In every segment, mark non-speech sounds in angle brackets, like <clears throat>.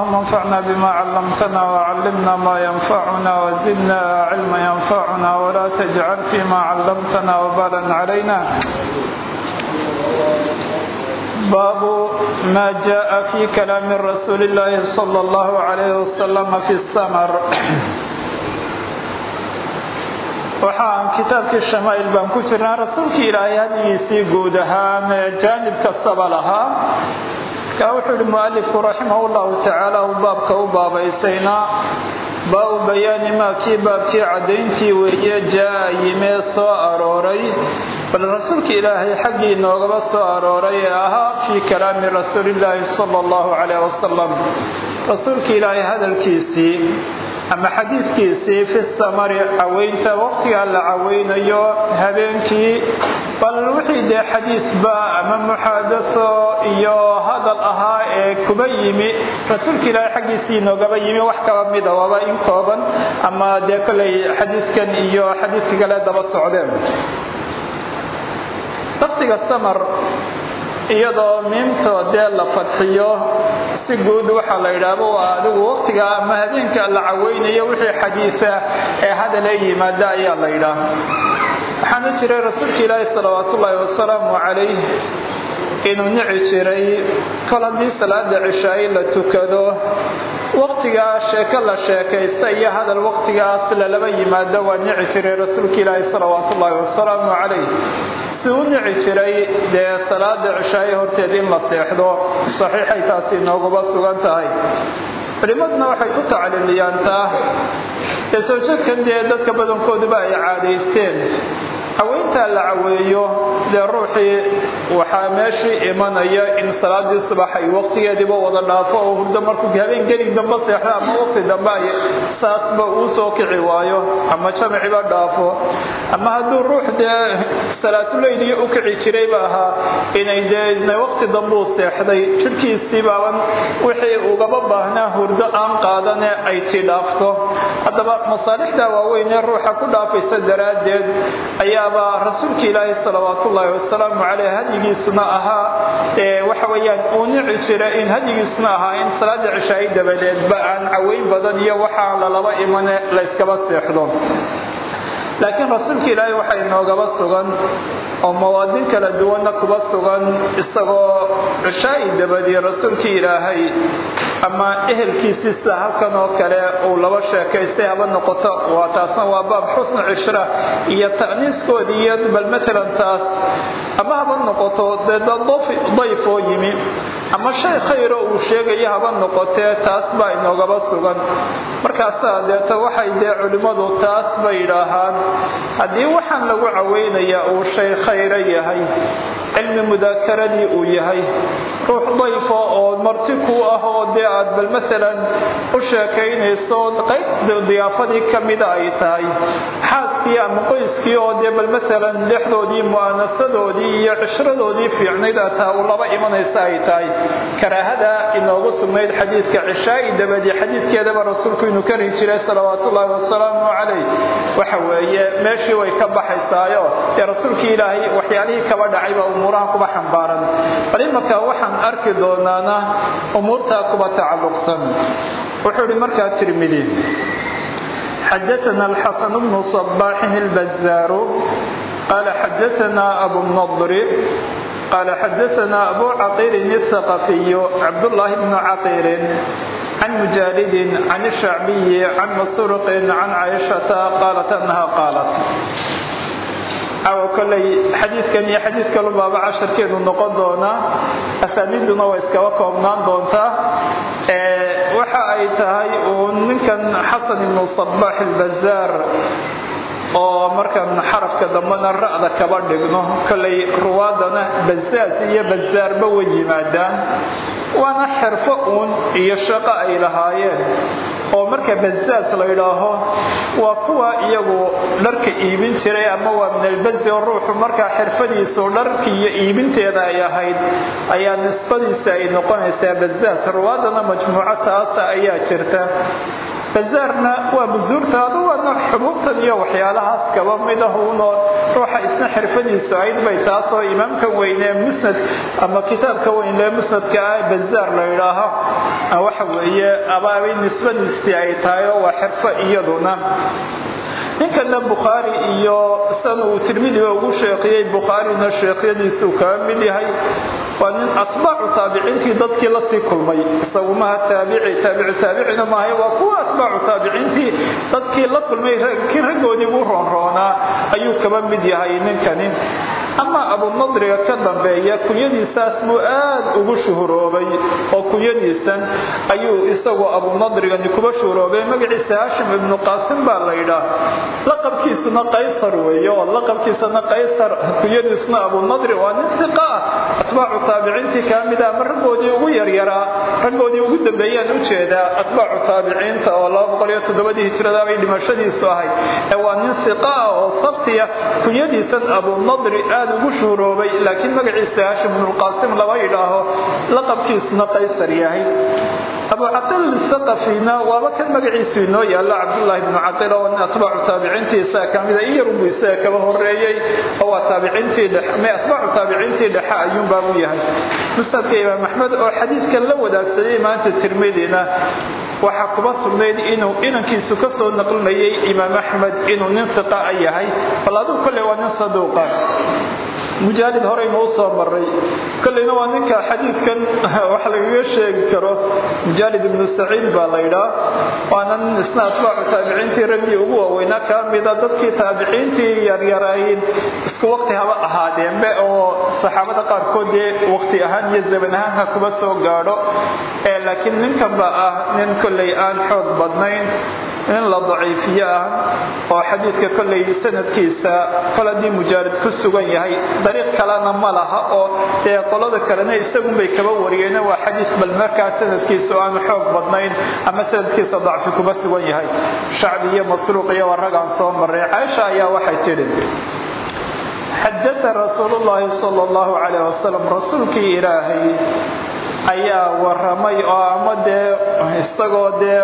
اللهم انفعنا بما علمتنا وعلمنا ما ينفعنا وزدنا علما ينفعنا ولا تجعل فيما علمتنا وبالا علينا باب ما جاء في كلام رسول الله صلى الله عليه وسلم في السمر waxaan kitaabkii shamaa'il baan ku jirnaa rasuulkii ilaahay hadigiisii guud ahaa mee jaanib kastaba lahaa markaa wuxuu yihi mualifku raximah llahu tacaala uu baabka u baabaysaynaa baa-u bayaani maa kii baabkii caddayntii weeye jaa yimee soo arooray. Bal rasuulka ilaahay xaggii noogaba soo arooray ee ahaa fii kalaami rasuulillaahi sala allahu calayh wasalam rasuulka ilaahay hadalkiisii ama xadiidkiisii fi samari caweynta waqtigaa la caweynayo habeenkii bal wixii dee xadiisba ama muxaadaso iyo hadal ahaa ee kuba yimi. Rasuulka ilaahay xaggiisii noogaba yimi wax kaba mida waaba in kooban ama dee kolay xadiiskan iyo xadiiska kale daba socdeen. Lafdiga samar iyadoo miimto dee la fadxiyo si guud waxaa la yidhaahba waa adigu waqtiga ama habeenka la caweynayo wixii xadiisa ee hadale yimaada ayaa la yidhaah waxaana jiray rasuulka ilaahi salawaat ullaahi wasalaamu calayh inuu nici jiray kol haddii salaada cishaayi la tukado waqtigaa sheeko la sheekaysta iyo hadal waqtigaas lalaba yimaado waa nici jiray rasuulka ilaahi salawaat ullaahi wasalaamu calayh. Si u nici jiray dee salaada cishaaye horteed in la seexdo saxiixay taasi nooguba sugan tahay. Culimmaduna waxay ku tacliiliyaantaa ee soo dee dadka badankooduba ay caadaysteen caweyntaa la caweeyo dee ruuxii waxaa meeshii imanaya in salaadii subax ay waqtigeediiba wada dhaafo oo hurdo markuu habeen geli dambe seexdo ama waqti dambe saasba uu soo kici waayo ama jamciba dhaafo. Ama hadduu ruux dee salaatuleyliga u kici jirayba ahaa inay dee waqti dambuu seexday jidhkiisiibaaban wixii ugaba baahnaa hurdo aan qaadane ay tii dhaafto. Haddaba masaalixda waaweynee ruuxa ku dhaafaysa daraaddeed ayaaba rasuulka ilaahi salawaat ullaahi wasalaamu caleyh hadyigiisuna ahaa waxa weyaan uu nici jira in hadyigiisuna ahaa in salaada cishaayi dabadeedba aan caweyn badan iyo waxaa lalaba imane layskaba seexdo. Laakiin rasuulka ilaahay waxaa inoogaba sugan oo mawaadin kala duwanna kuba sugan isagoo cishaayi dabadii rasuulkii ilaahay ama ehelkiisii sida halkan oo kale uu laba sheekaystay haba noqoto. Waa taasna waa baab xusnu cishra iyo ta'niiskoodii iyo bal matalan taas ama haba noqoto dee dayf oo yimi. Ama shay khayro uu sheegayo haba noqotee taas baa inoogaba sugan. Markaasaa deeta waxay dee culimmadu taas bay yidhaahaan haddii waxaan lagu caweynaya uu shay khayro yahay cilmi mudaakeradii uu yahay ruux dayfo oo marti kuu ah oo dee aad bal maalan u sheekaynayso qayb diyaafadii ka mida ay tahay. Xaaskii ama qoyskii oo dee bal maalan dhexdoodii mu'aanasadoodii iyo cishradoodii fiicnayd ataa uu laba imanaysa ay tahay. Karaahada inoogu sugnayd xadiidka cishaa'i dabadii xadiidkeedaba rasuulku inuu kari jiray salawaatullaahi wasalaamu calayh. Waxa weeye meeshii way ka baxaysaayo. Dee rasuulkii ilaahay waxyaalihii kaba dhacayba umuuraha kuba xambaaran. Bal imanka waxaan arki doonaana umuurtaa kuba tacaluqsan wuxuu hi markaa tirmidi xadaana axasan bnu abaaxin اlbazaaru qaala xadaana abu nadri qaala xadaana abu caqiilin اsaqafiyu cabdulaahi bnu caqiilin can mujaalidin can shacbiyi can masruqin can caaishata qaalat anaha qaalat awa koley xadiidkan iyo xadiid kalu baaba casharkeedu noqon doonaa asaaniiduna way iskaba koobnaan doontaa. Waxa ay tahay uu ninkan xasan ibnu sabaax ilbazaar oo markaan xarafka dambena ra'da kaba dhigno koley ruwaadana bazaaz iyo bazaarba way yimaadaan. Waana xirfo uun iyo shaqo ay lahaayeen oo marka bazaaz la yidhaaho waa kuwa iyagu dharka iibin jiray ama waa min albazi ruuxu markaa xirfadiisu dharki iyo iibinteeda ay ahayd ayaa nisbadiisa ay noqonaysaa bazaaz ruwaadana majmuuco taasa ayaa jirta bazaarna waa busuurtaada waa nooc xubuubtan iyo waxyaalahaas kaba mid ah unoo ruuxa isna xirfadiisu ayd bay taasoo imaamkan weynee musnad ama kitaabka weyn ee musnadka ah bazaar la idhaaho waxa weeye abaabay nisbadiisii ay tahay oo waa xirfo iyaduna. Ninkana bukhaari iyo san uu tirmidiga ugu sheeqiyey bukhaarina sheekhyadiisuu kaga mid yahay waa nin atbaacu taabiciintii dadkii la sii kulmay. Isagu maha taabici taabicu taabicina maahay waa kuwa atbaacu taabiciintii dadkii la kulmay kii raggoodii ugu roonroonaa ayuu kaba mid yahay ninkani ama abunadriga ka dambeeya kunyadiisaas buu aad ugu shuhuroobay oo kunyadiisan ayuu isagu abunadrigani kuba shuhuroobay. Magaciisa haashim ibnu qaasim baa la yidhaah laqabkiisuna qaysar weeye oo laqabkiisana qaysar kunyadiisuna abunadri waa nin siqa ah. Atbaacu taabiciintii kaa mid ah ama raggoodii ugu yaryaraa raggoodii ugu dambeeyaan u jeedaa atbaacu taabiciinta oo laba boqol iyo toddobadii hijrada bay dhimashadiisu ahayd. Ee waa nin siqa ah oo sabtiya kunyadiisan abunadri aad ugu shuhuroobay laakiin magaciisa haashim ibnulqaasim lama yidhaaho laqabkiisuna qaysar yahay. Abu catil thaqafina waaba kan magaciisu inoo yaalo cabdullaahi bnu catil oo atbaacu taabiciintiisa kamida in yarunbu isaga kaba horeeyey oo waa taabiciintii dhexe atbaacu taabiciintii dhexe ayuunbaa u yahay. Musnadka imaam axmed oo xadiidkan la wadaagsaday maanta tirmidina waxaa kuba sugnayd inuu inankiisu ka soo naqlinayay imaam axmed inuu nin siqa a yahay. Bal aduu kolley waa nin saduuqa mujaalid horeynu u soo maray kolleyna waa ninka xadiidkan <laughs> wax lagaga sheegi karo. Mujaalid ibnu saciid baa la ydhaa waana nin isna atbaacu taabiciintii raggii ugu waaweynaa. Kaa mida dadkii taabiciintii yaryarayn isku waqti haba ahaadeenbe oo saxaabada qaarkood dee waqti ahaan iyo zaman ahaanha kuba soo gaadho. Laakiin ninkan ah nin kolley aan xoog badnayn in la daciifiyo ah oo xadiidka kolley sanadkiisa kol haddii mujaalid ku sugan yahay dariiq kalena ma laha oo dee qolada kalena isagunbay kaba wariyeen. Waa xadiis bal markaa sanadkiisa oo aanu xoog badnayn ama sanadkiisa dacfi kuba sugan yahay. Shacbi iyo masruuq iyo waragaan soo maray caaisha ayaa waxay tidhi xadaa rasuul llaahi sal llahu calayh wasalam rasuulkii ilaahay ayaa waramay oo ama dee isagoo dee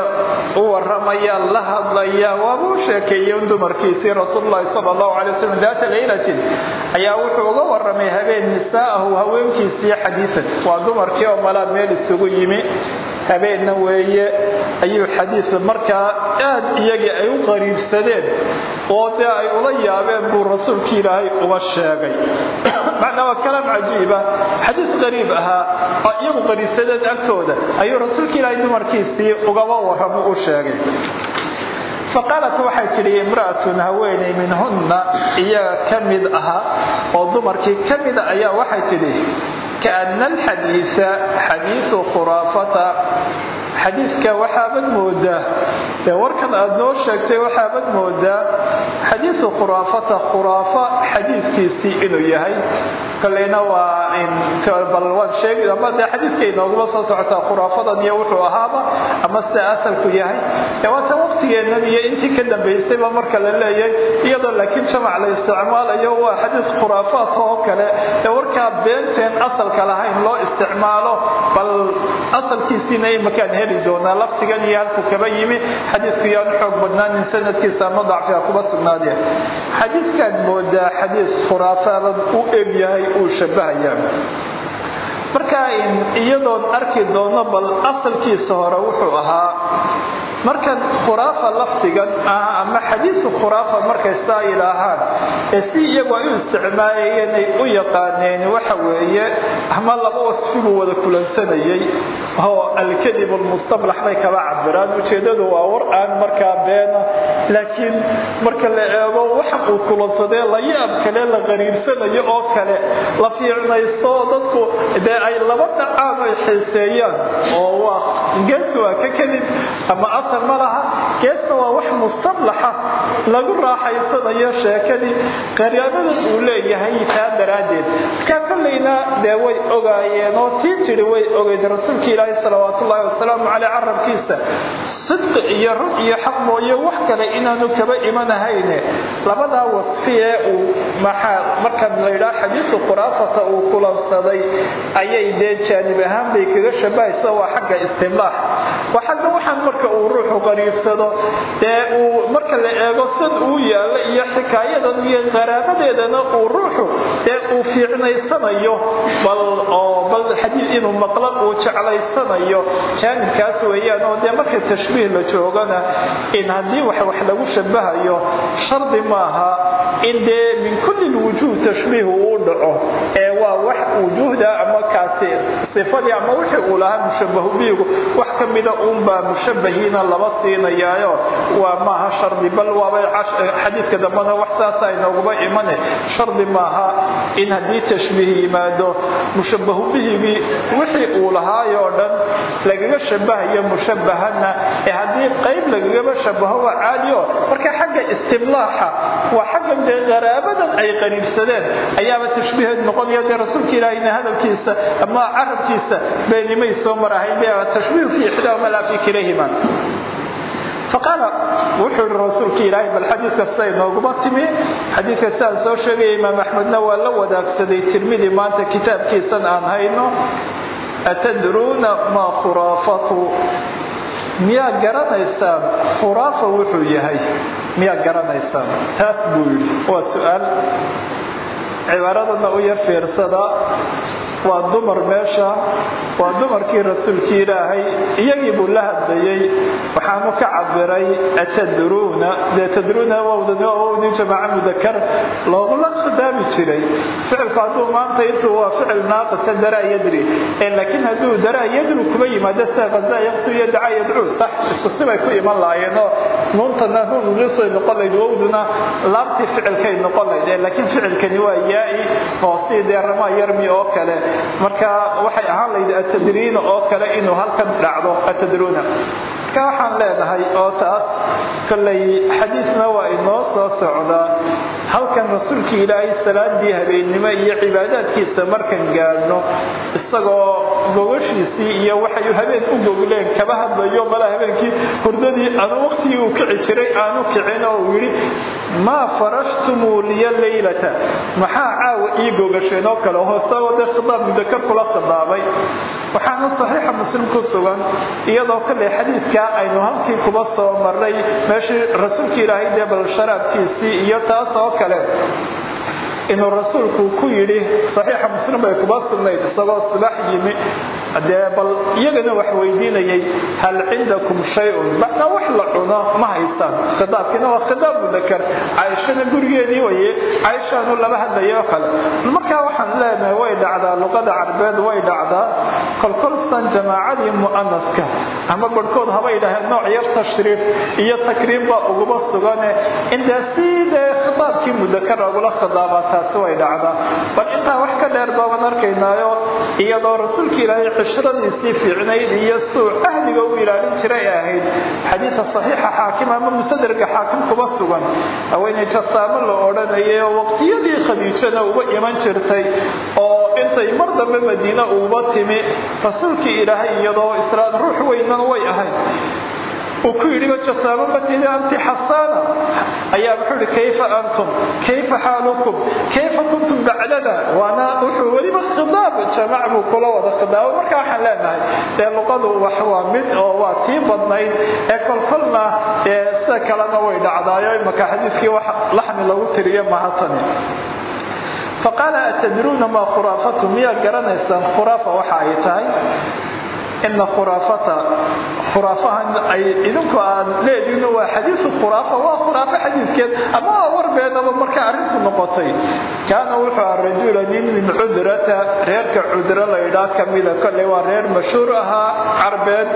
u waramaya la hadlaya. Waaba u sheekeeyey dumarkiisii rasuululahi sal allahu alay wasalam daata laylatin. Ayaa wuxuu uga waramay habeen nisaa'ahu haweenkiisii xadiisan. Waa dumarkii oo malaa meel isugu yimi. Habeenna weeye ayuu xadiis markaa aad iyagii ay u qariibsadeen oo dee ay ula yaabeen buu rasuulkii ilaahay uga sheegay. <coughs> Macnaa waa kalaam cajiiba. Xadiis qariib ahaa iyagu qariibsadeen agtooda ayuu rasuulka ilaahay dumarkiisii ugaba waramo u sheegay. Faqaalat waxay tidhi imra'atun haweeney minhunna iyaga ka mid ahaa oo dumarkii ka mida ayaa waxay tidhi kaana alxadiisa xadiisu khuraafata xadiidka waxaabad moodaa ee warkan aad noo sheegtay waxaabad moodaa xadiisu khuraafata khuraafa xadiidkiisii inuu yahay koleyna waa bal waan sheegi ama dee xadiidka inooguma soo socotaa khuraafadan iyo wuxuu ahaaba ama sida asalku yahay. Ee waata waqtigeennan iyo intii ka dambaysayba marka la leeyahay iyadoo laakiin jamac la isticmaalayo waa xadiis khuraafaadka oo kale. Ee warkaa beenteen asalka lahayn loo isticmaalo bal asalkiisiina imakaan heli doonaa laftigan iyo halku kaba yimi xadiidku yaan xoog badnaanin sanadkiisa ama dacfiga kuba sugnaadeen. Xadiidkaad moodaa xadiis khuraafaadad u eg yahay uu shabahaya. Marka iyadoon arki doono bal asalkiisa hore wuxuu ahaa markan khuraafa lafdigan ah ama xadiisu khuraafa markaysaa yidhaahaan ee si iyagu ay u isticmaalayeen ay u yaqaaneen waxa weeye ama laba wasfibuu wada kulansanayay oo alkadib almustamlax bay kaba cabiraan ujeedadu waa war aan markaa beena laakiin marka la eego waxa uu kulansadee la yaab kale la qariibsanayo oo kale la fiicnaysto dadku dee ay laba dhacaan ay xiiseeyaan oo waa gees ka kadib ama asal ma laha. Geesna waa wax mustamlaxa lagu raaxaysanayo sheekadii. Qaryaamadan uu leeyahay taa daraaddeed. Markaa kollayna dee way ogaayeen oo tii tidhi way ogeyd rasuulka ilaahi salawaat ullaahi wasalaamu caleyh carabkiisa. Sidqi iyo run iyo xaq mooye wax kale inaanu kaba imanahayne labadaa wasfi ee uu maxaa marka laydhaa xadiisu khuraafata uu kulansaday ayay dee jaanib ahaan bay kaga shabahaysa waa xagga istimlaax. Waa xagga waxaan marka uu ruuxu qariibsado dee uu marka la eego sad uu yaallo iyo xikaayadan iyo qaraabadeedana uu ruuxu dee uu fiicnaysanayo. Bal xadiid inuu maqlo uu jeclaysanayo. Jaanibkaas weeyaan oo dee marka tashbiih la joogana in haddii wax wax lagu shabahayo shardi maaha in dee min kulli lwujuuh tashbiih uu dhaco. Ee waa wax wujuuhda ama kaasi sifadii ama wixii uu lahaa mushabahu ka mida uunbaa mushabahiina laba siinayaayo. Waa maaha shardi bal waaba xadiidka dambena wax saasa inooguba imane. Shardi maaha in haddii tashbiih yimaado mushabahu wixii uu lahaayoo dhan lagaga shabahayo mushabahana ee haddii qayb lagagaba shabaho waa caadi o marka xagga istimlaaxa waa xaggan qaraabadan ay qariibsadeen ayaaba tashbiiheed noqonaya dee rasuulka ilaahayna hadalkiisa ama carabkiisa beenimay soo marahayn fi ixdaahuma fi kilayhima faqaala wuxuu yihi rasuulka ilaahay bal xadiidka siday nooguma timi. Xadiidka sidaan soo sheegaya imaam axmedna waa la wadaagsaday tirmidi maanta kitaabkiisan aan hayno atadruuna maa khuraafatu? Miyaa garanaysaan khuraafa wuxuu yahay. Miyaa garanaysaan taas buu yidhi waa su'aal cibaaradana u yar fiirsada waa dumar meesha waa dumarkii rasuulkii ilaahay iyagii buu la hadlayey waxaanu ka cabiray atadruuna? Dee tadruuna wawdani jamaaca mudakar loogula khidaabi jiray. Ficilku hadduu maanta intuu waa ficil naaqisa daraa yadri laakiin hadduu daraa yadri kuma yimaado sida qazaa yaqsu iyo dacaa yadcuu sax isku sibay ku iman lahaayeenoo nuuntana nuunlisay noqon layd wowduna laabtii ficilkay noqon layd laakiin ficilkani waa yaai hoosii dee ramaa yarmi oo kale. Marka waxay ahaan layd atadriina oo kale inuu halkan dhacdo atadruuna. Waxaan leenahay oo taas kollay xadiisna waa inoo soo socdaa halkan rasuulkii ilaahay salaadii habeennimo iyo cibaadaadkiisa markan gaadhno isagoo gogashiisii iyo waxay habeen u gogleen kaba hadlayo mala habeenkii hurdadii aanu waqtigii uu kici jiray aanu kicin oo uu yidhi maa farashtumuu liya leylata maxaa caawa ii gogasheen oo kale hoosagoo dee khidaab mudakar kula khidaabay? Waxaana saxiixa muslim ku sugan iyadoo kale xadiidkaa aynu halkii kuba soo marnay meeshii rasuulka ilaahay dee bal sharaabkiisii iyo taas oo kale inuu rasuulku ku yidhi saxiixa muslim bay kuba sugnayd isagoo subax yimi. Dee bal iyagana wax weydiinayay hal cindakum shay-un? Wax la cuno ma haysaan. Khidaabkiina waa khidaab mudakar caaishana gurigeedii waye caaishaanu laba hadlaya oo kale. Markaa waxaan leenahay way dhacdaa luqada carbeed way dhacdaa. Kolkolsan jamaacadii mu'anaska ama barhkood habay dhaheen nooc tashriif iyo takriim baa uguma sugane. Indee khidaabkii mudakar lagula khidaabaa taasi way dhacdaa. Bal intaa wax ka dheer baaban arkaynaayo iyadoo rasuulka ilaahay cishiradiisii fiicnayd iyo suu ahliga u ilaalin jiray ahayd. Xadiida saxiixa xaakim ama mustadraka xaakim kuma sugan. Haweenay jasaamo la odhanayay oo waqtiyadii khadiijana uga iman jirtay oo intay mar dambe madiine uuba timi rasuulkii ilaahay iyadoo israad ruux weynana way ahayd uu ku yidhi jasaamo matida anti xasaana. Ayaa wuxuu ihi kayfa antum? Kayfa xaalukum? Kayfa kuntum bacdana waana wuxuu weliba khidaab jamac buu kula wada khidaabo marka waxaan leenahay dee luqadu wax waa mid oo waa tii badnayd ee kolkolna ee sida kalena way dhacdaayo imaka xadiidkii wax laxmi lagu tiriyo mahatani faqaala atadruuna maa khuraafatu miyaa garanaysaan khuraafa waxa ay tahay ina khuraafata khuraafahan ay idinku aad leedihin waa xadiisu khuraafa waa khuraafo xadiiskeed ama waa warbeenaba marka arrintu noqotay kaana wuxuu aha rajula nin min cudrata reerka cudro laydhaa kamida kolley waa reer mashhuur ahaa carbeed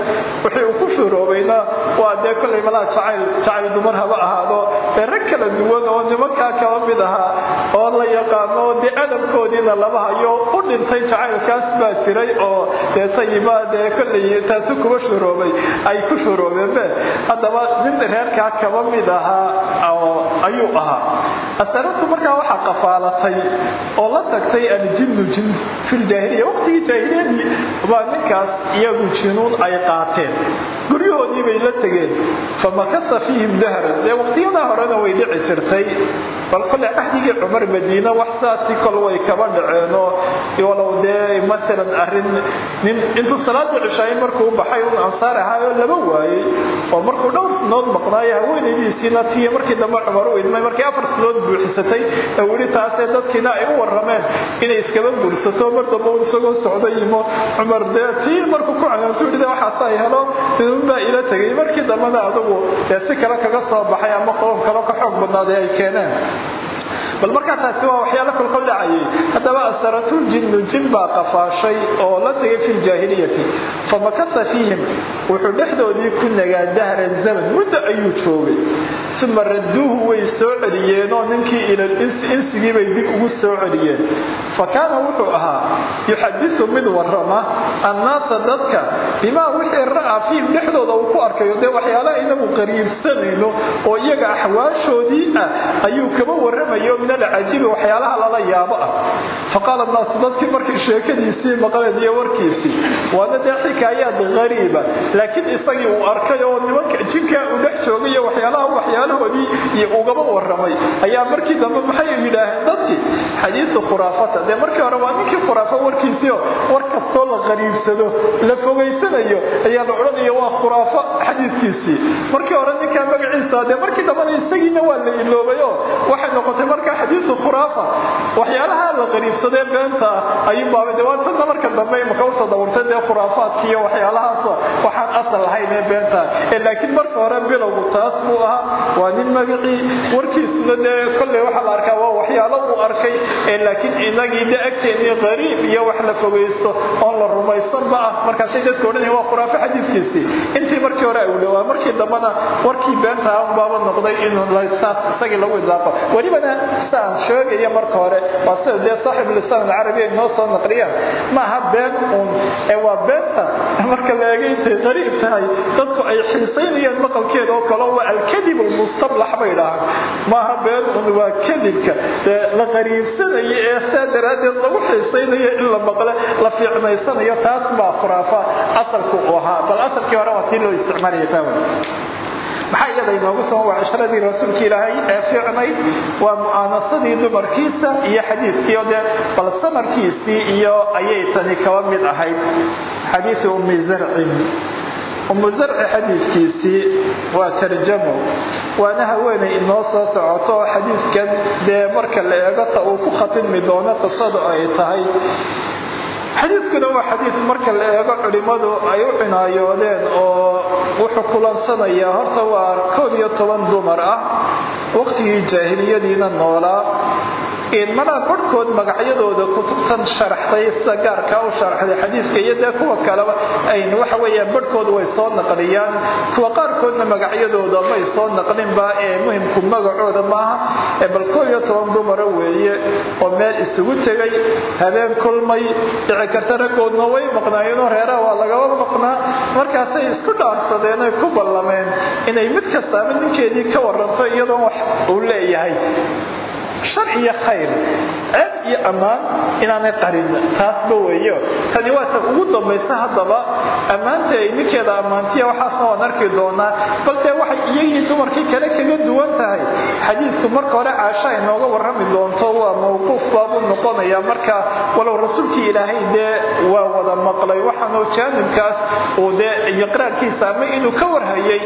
wixii ku shuuroobayna waa dee kolley malaa jacayl jacayl dumar haba ahaado ee kala duwan oo nimankaa kaba mid ahaa oo la yaqaano dee adabkoodiina laba u dhintay jacaylkaas baa jiray oo dee dee kolley taasi kuba shuroobay ay ku shuroobeenbe haddaba nin reerkaa kaba mid ahaa ayuu ahaa. Asarintu markaa waxaa qafaalatay oo la tagtay aljinnu jin filjaahiliya waqtigii jaahiliyadii baa ninkaas iyagu jinuun ay qaateen. Guryahoodii bay la tegeen famakasa fiihim dahran dee waqtiyadaa horena way dhici jirtay. Bal kole cahdigii cumar madiina wax saasi kol way kaba dhaceenoo walow dee maalan arrin nin intuu salaada cishaaye markuu baxay un ansaar ahaayoo laba waayey oo markuu dhowr sinood maqnaayo haweenaydiisiina tiyo markii dambe cumar u idmay markii afar sinood buuxisatay ee weli dadkiina ay u warrameen inay iskaba guursato mar dambe un isagoo socday imo cumar dee tii markuu ku canaantu yidhi waxaas ay helo idunbaa ila tegay markii dambena adugu dee si kale kaga soo baxay ama qoom kale ka xoog badnaaday ay keeneen bal markaa taasi waa waxyaalo kolkol dhacayay. Haddaba asaratul jinnu jin baa qafaashay oo la tegay fi ljaahiliyati famakasa fiihim wuxuu dhexdoodii ku nagaa dahran zaman muddo ayuu joogay uma radduuhu way soo celiyeenoo ninkii ilal insigii bay dib ugu soo celiyeen. Fa wuxuu ahaa yuxadisu mid warama annaasa dadka bimaa wixii ra'aa fiihim dhexdooda uu ku arkayo. Dee waxyaalaha inagu qariibsanayno oo iyaga axwaashoodii ah ayuu kaba warramayo min alcajibi waxyaalaha lala yaabo ah. Faqaala naasu dadkii markay sheekadiisii maqleen iyo warkiisii waana dee xikaayaad qariiba laakiin isagii uu arkay oo nimanka jinkaa uu dhex joogay iyo waxyaalaha waxyaalahoodii iyo ugaba warramay. Ayaa markii dambe maxay yidhaaheen dadkii xadiidu khuraafata dee markii hore waa ninkii khuraafo warkiisiio war kastoo la qariibsado la fogaysanayo ayaa la odhanayo waa khuraafo xadiiskiisii markii hore ninkaa magaciisa dee markii dambena isagiina waa la iloobayo waxay noqotay markaa xadiidu khuraafa waxyaalaha la qariibsadee beenta ah ayuunbaaba de waa sada marka dambe imaka u soo dawurtay dee khuraafaadki iyo waxyaalahaas waxaan asal lahayn ee beenta. Ee laakiin marka hore bilowgu taas buu ahaa waa nin magacii warkiisuna dee kolley waxaa la arkaa waa waxyaalo uu arkay laakiin inagii de agteennii qariib iyo wax la fogaysto oon la rumaysanba ah. Markaasay dadka odhanaya waa khuraafo xadiiskiisii. Intii markii hore awlowaa markii dambena warkii beenta ah unbaaba noqday inuu saas isagii lagu idaaqo welibana saan sheegaya marka hore waa sida dee saaxibu lisaan alcarabi noo soo naqliyaan ma aha been uun ee waa beenta. Marka la eega intay qariib tahay dadku ay xiisaynayaan maqalkeeda oo kale waa alkadib almustablax bay dhahaan maaha been uun waa kadibka. La qariibsanayo ee saa daraaddeed lagu xiisaynayo in la maqle la fiicnaysanayo taas baa khuraafa asalku u ahaa. Bal asalkii hore waa tii loo isticmaalaya faawan maxaa iyada inoogu soo waa cishradii rasuulka ilaahay ee fiicnayd waa mu'aanasadii dumarkiisa iyo xadiiskiio dee bal samarkiisii iyo ayay tani kaba mid ahayd. Xadiiu ummi zarcin ummu zarci xadiiskiisii waa tarjamo waana haweenay inoo soo socoto oo xadiiskan dee marka la eego ta uu ku khatimmi doono qisadu ay tahay. Xadiiskuna waa xadiis marka la eego culimmadu ay u cinaayoodeen oo wuxuu kulansanayaa horta waa koob iyo toban dumar ah. Waqtigii jaahiliyadiina noolaa mana barhkood magacyadooda kutubtan sharaxday sida gaarkaa u sharaxday xadiiska iyo dee kuwa kaleba ayn waxa weeyaan barhkood way soo naqliyaan. Kuwa qaarkoodna magacyadooda may soo naqlinba ee muhimku magacooda maaha. Ee bal koob iyo toban dumara weeye oo meel isugu tegay habeen kulmay dhici karta raggoodna way maqnaayeenoo reeraha waa lagaba maqnaa. Markaasay isku dhaarsadeen ay ku ballameen inay mid kastaaba ninkeedii ka waranto iyadoon wax uu leeyahay shar iyo khayr ceeb iyo ammaan inaanay qarin taasba weeyo. Tani waa ta ugu dambaysa haddaba. Ammaanta ay ninkeeda ammaantiya waxaasna waan arki doonaa. Bal dee waxay iyagii dumarkii kale kaga duwan tahay. Xadiisku marka hore caasha ay nooga warrami doonto waa mawquuf baabuu noqonaya. Marka walow rasuulkii ilaahay dee waa wada maqlay waxaanoo jaanibkaas uu dee iqraarkiisa ama inuu ka warhayay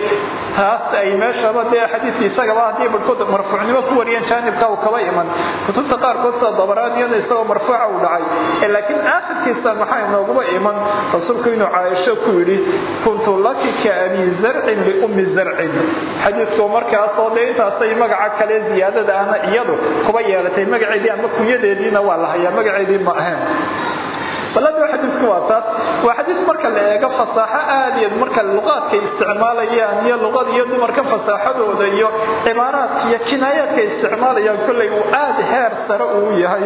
taas ay meeshaba dee xadiiska isagaba haddii barhkood marfuucnimo ku wariyeen jaanibka uu kaba iman. Kutubta qaarkood dabaraaniyada isagoo marfuuca uu dhacay. Laakiin aakhirkiisa maxaa inooguba iman? Rasuulku inuu caaisho ku yidhi kuntu laki ka abi zarcin liummi zarcin. Xadiisku markaasoo dee intaasay magaca kale ziyaadada ahna iyadu kuba yeelatay magaceedii ama kunyadeediina waa la hayaa magaceedii ma ahayn balada xadiisku waa taas waa xadiis marka la eego fasaaxo aad iyo marka luqaadkay isticmaalayaan iyo luqada iyo dumarka fasaaxadooda iyo cibaaraadka iyo kinaayaadka isticmaalayaan kolley uu aad heer sare uu yahay.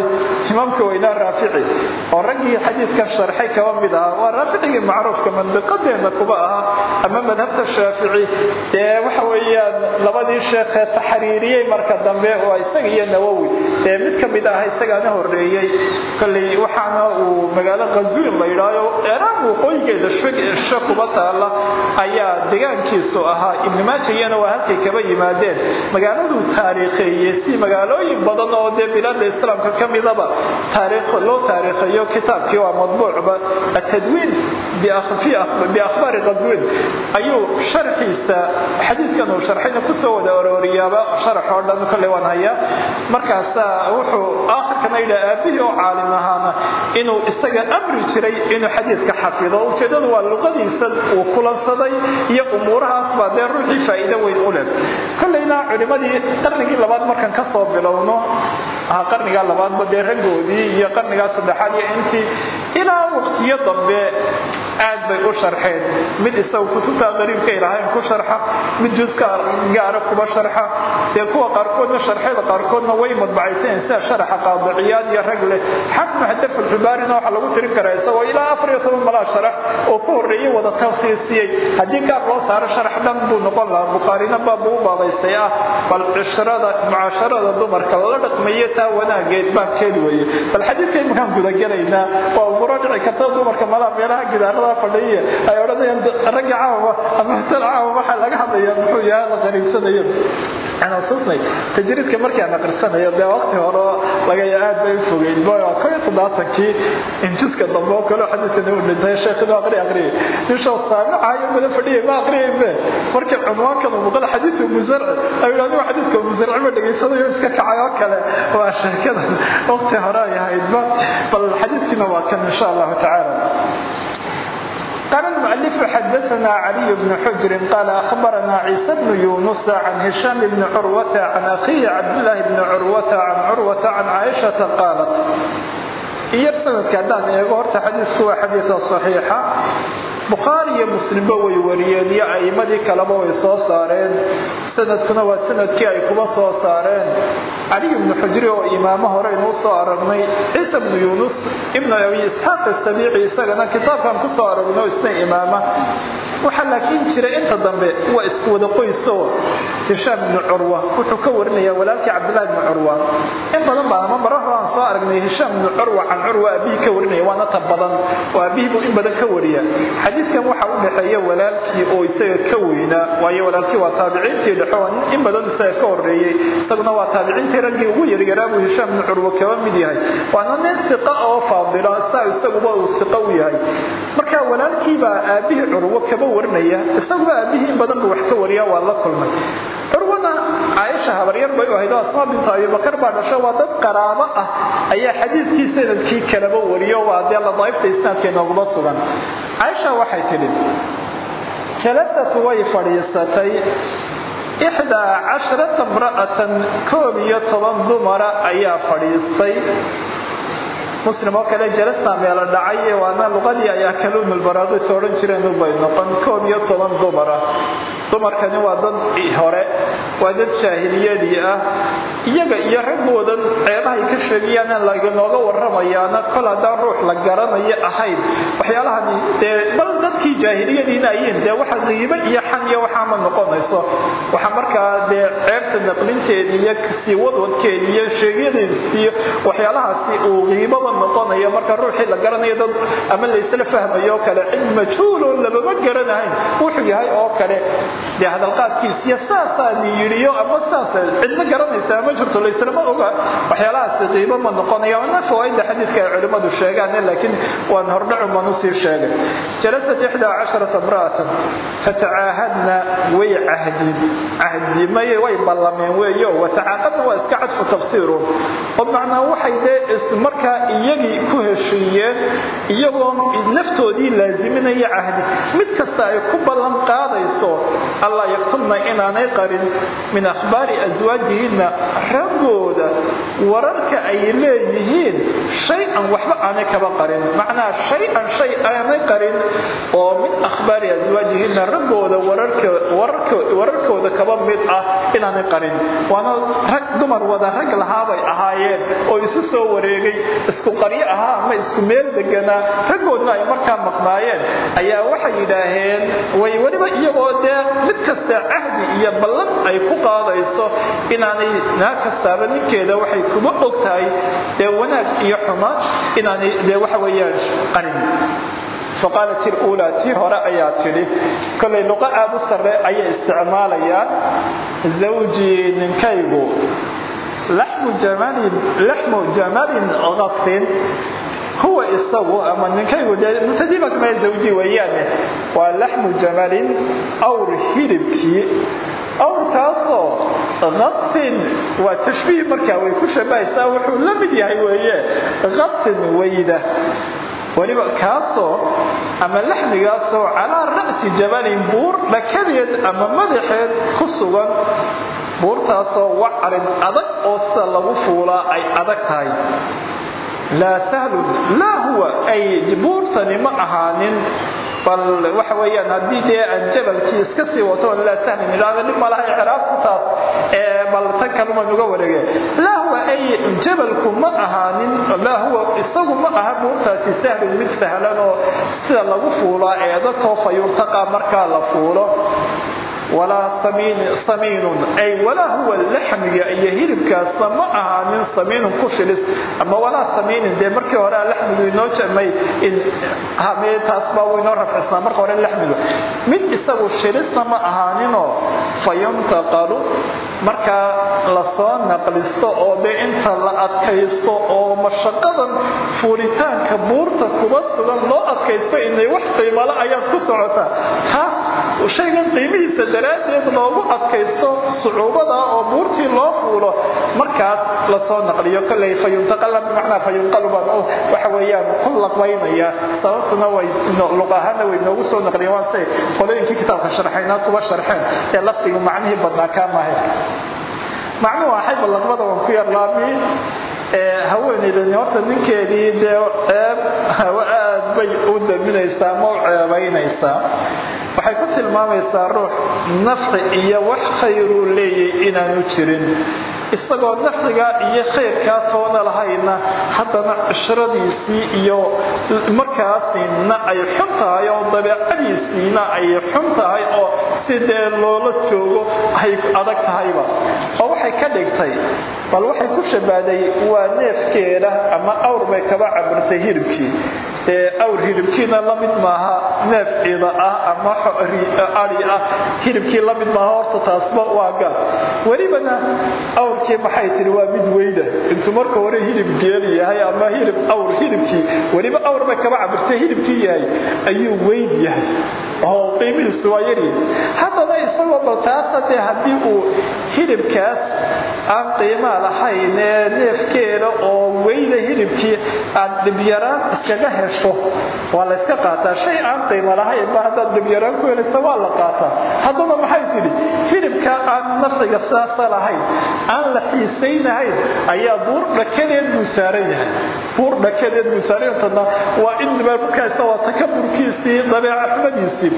Imaamka weynaa raafici oo raggii xadiiskan sharxay kaba mid ahaa waa raaficigii macruufka mandiqadeena kuba ahaa ama madhabta shaafici. Dee waxa weeyaan labadii sheekhee taxriiriyey marka dambe oo isaga iyo nawowi. Ee mid ka mid ah isagaana horeeyey kolley waxaana uu magaalo qazuin la yidhaayo eraan waqooyigeeda sha kuba taala ayaa degaankiisu ahaa ibni maajiyana waa halkay kaba yimaadeen. Magaaladuu taariikheeyey si magaalooyin badan oo dee bilaada islaamka ka midaba loo taariikheeyo kitaabkii waa madbuucba atadwiin biakhbaari qazwin. Ayuu sharxiisa xadiiskan uu sharxayna ku soo wada arooriyaaba sharax oo dhan kolley waan hayaa markaasaa wuxuu aakhirkana yidhaha aabihii oo caalim ahaana inuu isaga amri jiray inuu xadiiska xafido. Ujeedadu waa luqadiisa uu kulansaday iyo umuurahaas baa dee ruuxii faa'iido weyn u leh. Kolleyna culimmadii qarnigii labaad markan ka soo bilowno qarniga labaadba dee raggoodii iyo qarnigaa saddexaad iyo intii ilaa waqtiyo dambe aad bay u sharxeen. Mid isagu kutubta qariibka ilahayn ku sharxa mid juska gaara kuba sharxa. Dee kuwa qaarkoodna sharxyada qaarkoodna way madbacaysaen sida sharaxa qaadiciyaad iyo rag leh. Xafnu xajar filxibaarina waxaa lagu tirin karaa isagoo ilaa afar iyo toban malaa sharax oo ka horreeyey wada tafsiisiyey. Haddii gaar loo saaro sharax dhan buu noqon lahaa. Bukhaarina baabuu u ah bal cishrada mucaasharada dumarka lala dhaqmayo taa wanaageed baabkeed weeye. Bal xadiidka imakaan gudagelaynaa waa umuro dhici karta dumarka malaha meelaha gidaarada fadhiya ay odhanayaan ragga caawa ama tan caawa waxaa laga hadlaya muxuu yahay la qariibsanayo. Aan xasuusnay tajriidka markaan aqrisanayo dee waqti hore laga aad bay u fogeyn boy waa kow iyo toddobaatankii injiska dambe oo kale xadiidkan uu dhintay sheekhidu aqri aqriyay nishoo saamicayo mada fadhiyay ma aqriyaybe markii cunwaankan uu maqal xadiidka musarci ayuu yidhahdo xadiidka musarci ma dhegaysanayo iska kacay oo kale. Waa sheekada waqti hore ay ahaydba bal xadiidkiina waa kan insha allahu tacaala قال المؤلف حدثنا علي بن حجر قال أخبرنا عيسى بن يونس عن هشام بن عروة عن أخيه عبد الله بن عروة عن عروة عن عائشة قالت iyo sanadka haddaan eego horta xadiidku waa xadiida saxiixa bukhaari iyo muslimba way wariyeen iyo a'imadii kaleba way soo saareen. Sanadkuna waa sannadkii ay kuba soo saareen. Caliy ibnu xujri oo imaamo hore inuu soo aragnay ciisa bnu yuunus ibnu abi isxaaq asabiici isagana kitaabkan ku soo aragno isna imaama. Waxaa laakiin jira inta dambe waa isku wada qoysoo hishaam ibnu curwa wuxuu ka warinaya walaalkii cabdillahi ibnu curwa in badan baa ama marar hore aan soo aragnay hishaam ibnu curwa can curwa aabihii ka warinaya waana ta badan. Oo aabihii buu in badan ka wariya xadiidkan waxaa u dhexeeya walaalkii oo isaga ka weynaa waayo walaalkii waa taabiciintii dhexo in badan isaga ka horeeyey isaguna waa taabiciintii raggii ugu yaryaraa buu hishaam ibnu curwa kaba mid yahay. Waana nin iqa oo faadila saa isaguba uu iqa u yahay. Marka walaalkiibaa aabihii curwo kaba warinaya isaguba aabihii in badan buu wax ka wariya waa la kulmay curwana caaisha habaryar bay u ahayd asmaa bintu abibakar baa dhasho waa dad qaraabo ah. Ayaa xadiidkii sannadkii kalaba wariyo waa dee ladaaifta isnaadkeenooguma sugan. Caaisha waxay tidhi jalasat way fadhiisatay ixdaa casharata imra'atan koob iyo toban dumara ayaa fadhiistay. Muslim oo kale jalasa meelo dhacay waana luqadii ayaa kaluumulbaraadis odhan jireen ubay noqon koob iyo toban dumara dumarkani waa dad hore waa dad jaahiliyadii ah. Iyaga iyo raggoodan ceebahay ka sheegayaan laganooga waramayaana kol haddaan ruux la garanayo ahayn waxyaalahani dee bal dadkii jaahiliyadiina ayiin dee waxa qiibo iyo xan iyo waxaama noqonayso. Waxa markaa dee ceebta naqlinteedi iyo ka sii wadwadkeedi iyo sheegyadeediiyo waxyaalahaasi uu qiibaba noqonayo. Marka ruuxii la garanayo dad ama laysla fahmayo oo kale cid majhuuloo labama garanahayn wuxuu yahay oo kale dee hadalqaadkiisiyo saasaani yidhiyo ama saasa cidna garanaysaa ma jirto layslama oga. Waxyaalahaasi qiibo ma noqonaya wana fawaaida xadiidka ay culimmadu sheegaan laakiin waan hordhacu man u sii sheegay ixdaa casharata imra'atan fatacaahadna way cahdimay way ballameen weeyo watacaaqadna waa iska cadfu tafsiirun oo macnaa waxay dee markaa iyagii ku heshiiyeen iyagoo naftoodii laaziminaya cahdi mid kasta ay ku ballan qaadayso alla yaktumna inaanay qarin min akhbaari aswaajihinna raggooda wararka ay leeyihiin shay-an waxba aanay kaba qarin. Macnaa shay oo min akhbaari aswaajihinna raggooda wararkooda kaba mid ah inaanay qarin. Waana rag dumar wada rag lahaabay ahaayeen oo isu soo wareegay isku qaryo ahaa ama isku meel deganaa raggoodna ay markaa maqnaayeen. Ayaa waxay yidhaaheen way weliba iyagoo dee mid kasta cahdi iyo ballan ay ku qaadayso inaanay naag kastaaba ninkeeda waxay kuma og tahay dee wanaag iyo xuma inaanay dee waxa weeyaan qarin faqaalat iluulaa tii hore ayaa tidhi. Kolay luqo aad u sarre ayay isticmaalayaan zawjii ninkaygu. Laxmu jamalin qafin huwa isagu ama ninkaygu kama zawji weeyaane. Waa laxmu jamalin awr hilibkii awrkaasoo qafin waa tashbiih markaa way ku shabahaysaa wuxuu la mid yahay weeye. Qafin weyda weliba kaasoo ama laxmigaasoo calaa ra'si jabalin buur dhakadeed ama madaxeed ku sugan buurtaasoo wacarin adag oo sida lagu fuulaa ay adag tahay. Laa sahlun laa huwa ay buurtani ma ahaanin. Bal waxa weeyaan haddii dee aan jabalkii iska sii wato laa sahlin idhaahda dhib malaha icraabku taas bal tan kaluma nuga wareege laa huwa ay jabalku ma ahaanin huwa isagu ma aha buurtaasi sahlun mid sahlan oo sida lagu fuulaa ee dadkoo fayurtaqa markaa la fuulo walaa samiinun. Ay walaa huwa laxmiga iyo hilibkaasna ma ahaanin samiinun ku shilis. Ama walaa samiinin dee markii hore laxmigu inoo jamay taasbaa waynoo rafcisnaa. Marka hore laxmigu mid isagu shilisna ma ahaaninoo fayuntaqalu markaa la soo naqlisto oo dee inta la adkaysto oo mashaqadan fuulitaanka buurta kuba sugan loo adkaysto inay wax qiimalo ayaad ku socotaa taas shaygan qiimihiisa daraaddeed loogu adkaysto sucuubada oo buurtii loo fuulo markaas la soo naqliyo koley fayuntaqala bimacnaa fayunqalu baan waxa weeyaan ku laqbaynaya. Sababtuna luq ahaana way noogu soo naqliyeen waa say qolooyinkii kitaabka sharxaynaa kuba sharxeen. Ee laftiga macnihii badnaa kaa mahay. Macnuhu axay ballaqbada waan ku yarlaami haweenaydani horta ninkeedii dee ceeb aad bay u daminaysaa ma u ceebaynaysaa waxay ku tilmaamaysaa ruux nafci iyo wax khayruu leeyay inaanu jirin isagoo nafciga iyo khayrkaa toona lahayna haddana cishradiisii iyo markaasina ay xun tahay oo dabeecadiisiina ay xun tahay oo sidee loola joogo ay adag tahayba. Oo waxay ka dhigtay bal waxay ku shabahday waa neefkeeda ama awr bay kaba cabirtay hilibkii. Ee awr hilibkiina la maaha neef cida ah ama ari ah. Hilibkii la maaha horta taasba waa gaal welibana awrkii maxay tihi waa mid weyda. Intuu marka hore hilib geel yahay ama hilib awr hilibkii weliba awr bay kaba cabirtay hilibkii yahay ayuu weyd yahay. Oo qiimihiisu waa yaryahay haddana isagoo bal haddii uu hilibkaas aan qiimaa lahayn ee neefkeeda oo weyda hilibkii aad dhibyaraan iskaga hesho waa la yska qaataa. Shay aan qiimo lahayn ba haddaad dhibyaraan ku helaysa waa la qaataa. Haddana maxay tidhi hilibka aan nafciga saasa lahayn aan la xiisaynahayn ayaa buur dhakadeed buu saaran yahay. Buur dhakadeed buu saarantana waa in nimaamkaasa waa takaburkiisii dabeeca xumadiisii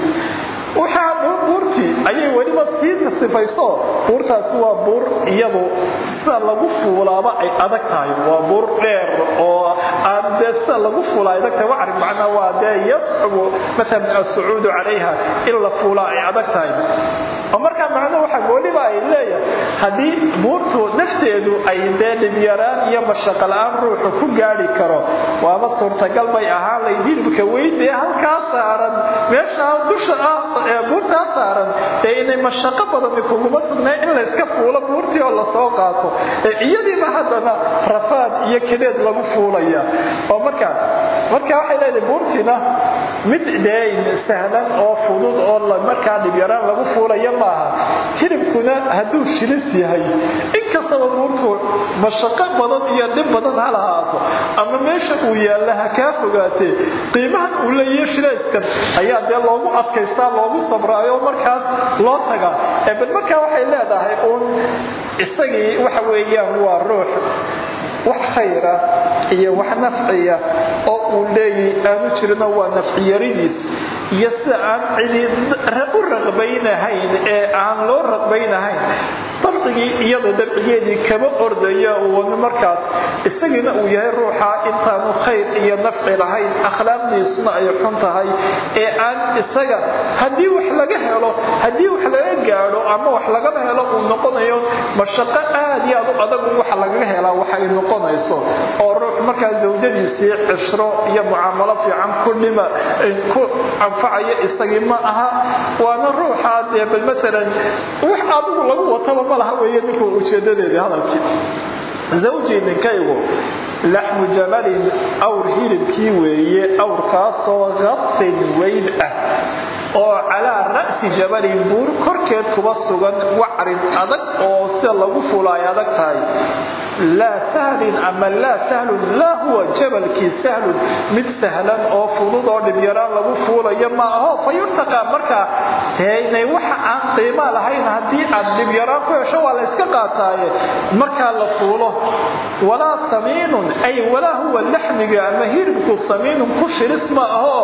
waxaa buurtii ayay weliba sii sifayso buurtaasi waa buur iyadu sida lagu fuulaaba ay adag tahay. Waa buur dheer oo aan dee sida lagu fuulaa adag tahay. Wacri macnaa waa dee yascubu maalan asucuudu calayha in la fuulaa ay adag tahay oo markaa macnuhu waxa weliba ay leeyahay haddii buurtu nafteedu ay dee dhibyaraan iyo mashaqo la'aan ruuxu ku gaadhi karo waaba suurtagal bay ahaan layd hilibka weydee halkaa saaran meeshaa dusha ah ee buurtaa saaran ee inay mashaqo badani kuguma sugnay in layska fuulo buurtii oo la soo qaato ee iyadiiba haddana rafaad iyo kadeed lagu fuulaya oo markaa marka waxay leedahay buurtiina mid dee sahlan oo fudud oo markaa dhibyaraan lagu fuulaya maaha. Hilibkuna hadduu shilis yahay inkastaba buurtu mashaqo badan iyo dhib badan ha lahaato ama meesha uu yaalla ha kaa fogaatee qiimahan uu leeyahay shilayskan ayaa dee loogu adkaystaa loogu sabraayo markaas loo tagaa ee bal markaa waxay leedahay uun isagii waxa weeyaan waa ruux wax khayra iyo wax nafciya oo uu leeyay aanu jirino waa nafciyaridiis iyo sida aan cidi u raqbaynahayn ee aan loo raqbaynahayn dabcigii iyada dabcigeedii kama ordaya uun markaas. Isagiina uu yahay ruuxa intaanu khayr iyo nafci lahayn akhlaaqdiisuna ay xun tahay. Ee aan isaga haddii wax laga helo haddii wax laga gaadho ama wax lagaba helo uu noqonayo mashaqo aad iyo aad u adag waxa lagaga helaa waxa ay noqonayso. Oo ruux markaa zawjadiisii cishro iyo mucaamalo fiican kudhima ku anfacaya isagii ma aha. Waana ruuxa dee bal maalan wax adigu lagu wataba ma weeye ninku ujeedadeedii hadalkii. Zawjii ninkaygu laxmu jamalin awr hilibkii weeye awrkaasoo qadsin weyn ah oo calaa ra'si jabalin buur korkeed kuba sugan wacrin adag oo sida lagu fuula ay adag tahay. Laa sahlin ama laa sahlun laa huwa jabalkii sahlun. Mid sahlan oo fudud oo dhibyaraan lagu fuulayo ma aho fa yurtaqaa markaa inay waxa aan qiima lahayn haddii aad dhibyaraan ku hesho waa la yska qaataaye. Markaa la fuulo walaa samiinun ay walaa huwa laxmiga ama hiribku samiinun ku shilis ma aho.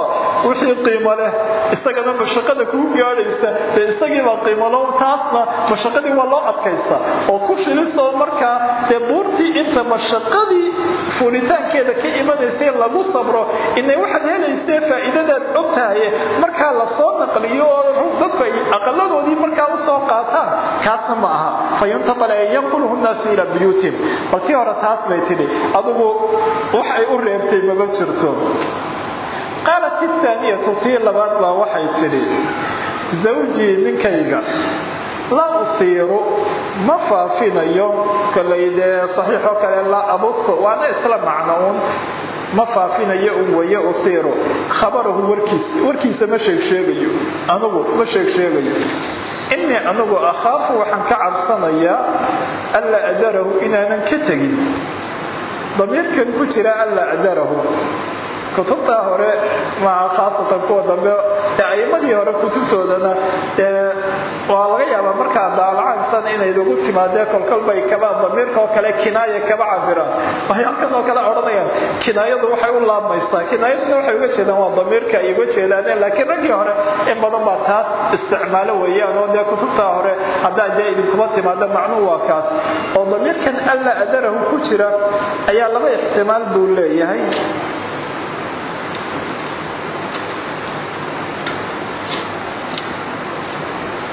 Wixii qiimo leh isagana mashaqada kuu gaadhaysa dee isagiibaa qiimalo taasna mashaqadii waa loo adkaysta oo ku shilisoo markaa dee buurtii inta mashaqadii fuulitaankeeda ka imanaysay lagu sabro inay waxaad helaysee faa'iidadaad ogtahaye markaa la naqliyo oo dadku ay markaa soo qaataan kaasna ma aha. Fa yuntaqal an yanquluhu nnaasu ilaa buyuutihim bal hore taas bay tidhi adugu wax ay u reebtay mama jirto. Qaalat ithaaniyatu tii labaad baa waxay tidhi zawjii ninkayga laa usiiru ma faafinayo kolay dee saxiixoo kale laa abusu waana isla macnoun ma faafinayo un usiiru. Khabarahu warkiisa warkiisa ma sheegsheegayo anugu ma sheegsheegayo innii anugu akhaafu waxaan ka cabsanayaa anlaa adarahu inaanan ka tegin. Damiirkan ku jira anlaa adarahu. Kutubtaa hore maaha khaasatan kuwa dambe ee a'imadii hore kutubtoodana waa laga yaabaa markaa daalacaansan inay lagu timaadee kolkolbay kaba damiirka kale kinaaya kaba cabiraan waxay halkan oo kale odhanayaan kinaayadu waxay u laabmaysaa kinaayaduna waxay uga jeedaan waa damiirka ay uga jeedaaneen laakiin raggii hore in badan baa taas isticmaalo weeyaan oo dee kutubtaa hore haddaa dee idinkuma timaado macnuu waa kaas. Oo damiirkan alla adarahu ku jira ayaa laba ixtimaal buu leeyahay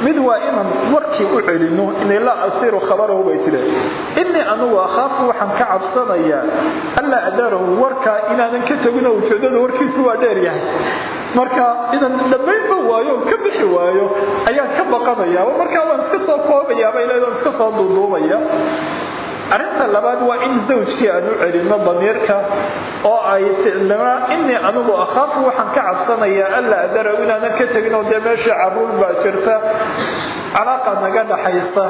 mid waa inaan warkii u celino inay laa asiiru khabarahu bay tiri innii anugu akhaafu waxaan ka cabsanayaa anlaa adarahu warkaa inaanan ka tegino ujeedada warkiisu waa dheer yahay. Marka inaan dhammaynba waayo ka bixi waayo ayaan ka baqanaya markaa waan iska soo koobaya bay leed waan iska soo duuduubaya arrinta labaad waa in zawjkii aan u celino damiirka oo ay innii anugu akhaafu waxaan ka cabsanayaa alla adaraw inaanan ka tegin oo dee meesha carruur baa jirta calaaqa naga dhaxaysa.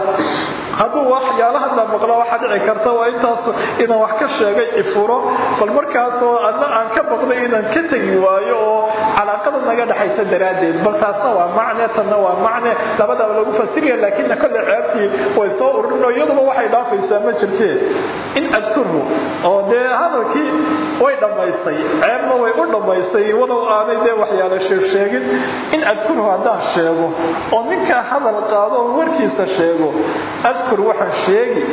Hadduu waxyaalaha la maqlo waxaa dhici karta waa intaas inaan wax ka sheegay ifuro bal markaasoo adna aan ka baqday inaan ka tegi waayo oo calaaqada naga dhaxaysa daraaddeed bal taasna waa macne tanna waa macne. Labadaba lagu fasiraya laakiinna kolle ceebtii way soo ururinoo iyaduba waxay dhaafaysaa ma jirtee? In adkurhu oo dee hadalkii way dhammaysay ceebna way u dhammaysay walow aanay dee waxyaala sheegsheegin in adkurhu haddaan sheego oo ninkaa hadal qaado oo warkiisa sheego. Adkur waxaan sheegi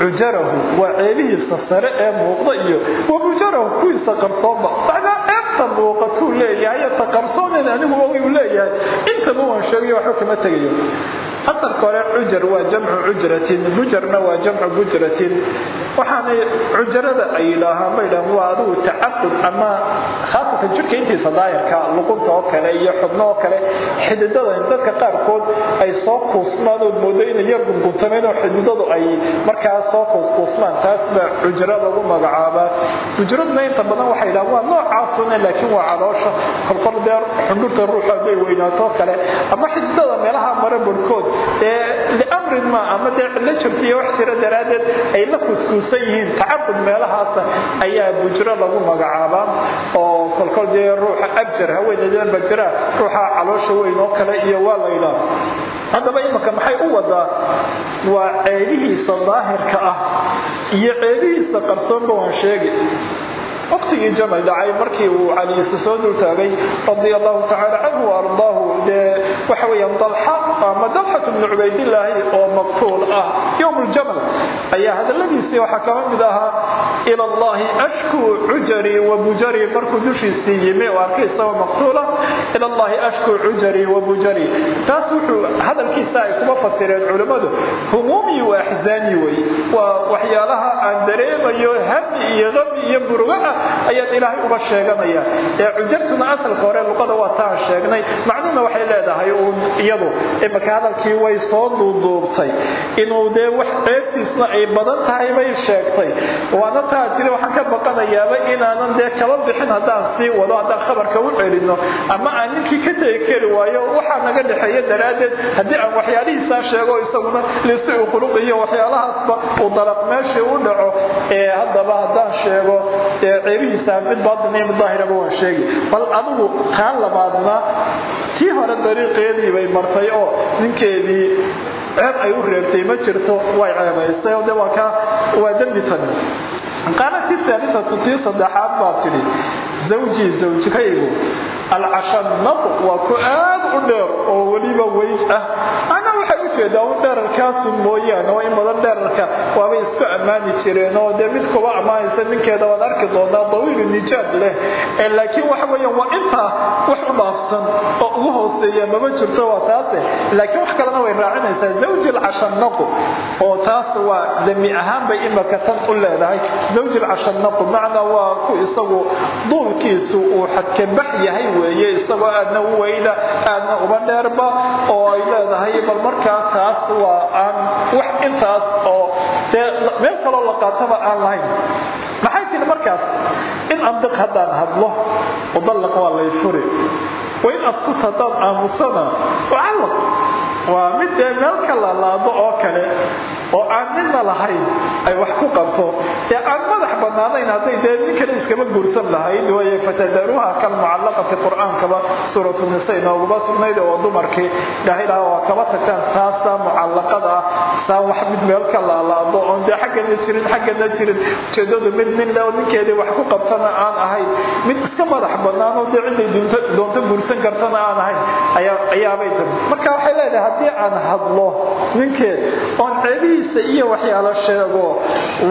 cujarahu waa ceebihiisa sare ee muuqda iyo wa cujarahu kuwiisa qarsoonba macnaa ceebta muuqatuu leeyahay ta qarsoonen anigu uu leeyahay. Intaba waan sheegayo waxba kama tegayo asalka hore cujar waa jamcu cujratin bujarna waa jamcu bujratin. Waxaanay cujarada ay yidhaahaan waa adigu tacaqud ama khaasatan jirka intiisa daayarka luqunta oo kale iyo xubno oo kale. Xididada dadka qaarkood ay soo kuusmaan ood moodo inay yar gunguntameen oo xididadu ay markaa soo kuuskuusmaan taas baa cujro lagu magacaabaa cujraduna inta badan waxay dhahaan waa noocaasuna laakiin waa caloosha. Kolkol dee xundhurta ruuxu hadday weynaato kale. Ama xididada meelaha mare barhkood ee liamrin ma ama dee cillo jirta iyo wax jira daraaddeed ay la kuuskuusan yihiin. Tacaqud meelahaasa ayaa bujro lagu magacaabaa oo kolkol dee ruuxa abjar haweeneyda bajira ruuxa caloosha weyn oo kale iyo waa la yidhaah haddaba imanka maxay u wadaa? Waa ceebihiisa daahirka ah iyo ceebihiisa qarsoonba waan sheegi waqtigii jamal dhacay markii uu caliise soo dultaagay radia allahu tacaala canhu waardaahu dee waxa weeyaan dalxa ama dalxat bnu cubaydillaahi oo maqtuul ah yowm ljamal ayaa hadaladiisii waxaa kama mid ahaa ila allahi ashkuu cujarii wa bujarii markuu dushiisii yimi oo arkay isagoo maqtuula ila allahi ashkuu cujarii wa bujarii taas wuxuu hadalkiisa ay kuma fasireen culimmadu humuumii wa axzaanii wey waa waxyaalaha aan dareemayo hami iyo qami iyo murugo ayaan ilaahay uga sheeganaya. Ee cujartuna asalka hore luqada waa taan sheegnay. Macnuhuna waxay leedahay uun iyadu imaka hadalkii way soo duuduubtay. Inuu dee wax ceebtiisna ay badan tahay bay sheegtay. Waana taa jira waxaan ka baqanayaaba inaanan dee kaba bixin haddaan sii wado haddaan khabarka u celino ama aan ninkii ka tegi kari waayo waxaa naga dhexeeya daraaddeed haddii aan waxyaalihiisaa sheego isaguna lisi u quluqiyo waxyaalahaasba uu dalaq meeshii u dhaco ee haddaba haddaan sheego ceebihiisa mid baadiniyo mid daahiraba waan sheegi. Bal adigu taan labaadna tii hore dariiqeedii bay martay oo ninkeedii ceeb ay u reebtay ma jirto way ceebaystay oo de waa ka waa dembi tani qaala ti tii saddexaad baa tidhi zawjii zawjkaygu alcashanaqu waa ku aad u dheer oo weliba weyn ah jeedaa un dherarkaasu mooyaane oo in badan dherarka waabay isku ammaani jireen oo dee mid kuba ammaanaysa ninkeeda waad arki doontaa dawiilu nijaad leh. Laakiin waxa weya waa intaa wax u dhaafsan oo ugu hooseeya mama jirto waa taase. Laakiin wax kalena way raacinaysaa zawji alcashanaqu oo taas waa demi ahaan bay imaka tan u leedahay. Zawji alcashanaqu macnaa waa ku isagu duulkiisu uu xadkabax yahay weeye isagoo aadna u weyna aadna uba dheerba oo ay leedahay. Bal markaa taas waa aan wax intaas oo dee meel kaloo la qaataba aan lahayn. Maxay tiri markaas? In andiq haddaan hadlo udallaq waa lay furi wain askut haddaan aamusana. Ucallaq waa mid dee meel ka lalaado oo kale oo aan midna lahayn ay wax ku qabto. Ee aan madax bannaanayn hadday dee nin kale guursan lahayd waye fatadaruuha kalmucallaqati qur'aankaba suuratu nisa inooguma sugnayd oo dumarkii dhahaylaha waa kaba tagtaan taasaa mucallaqada ah saa wax mid meel ka laalaado oon dee xaggana jirin xaggana jirin ujeedadu mid nin le ninkeedii wax ku qabtana aan ahayn. Mid iska madax bannaan oo dee ciday doonto guursan kartana aan ahayn ayaabay tabi marka waxay leedahay haddii aan hadlo ninkeed oon ceebihiisa iyo waxyaalo sheego.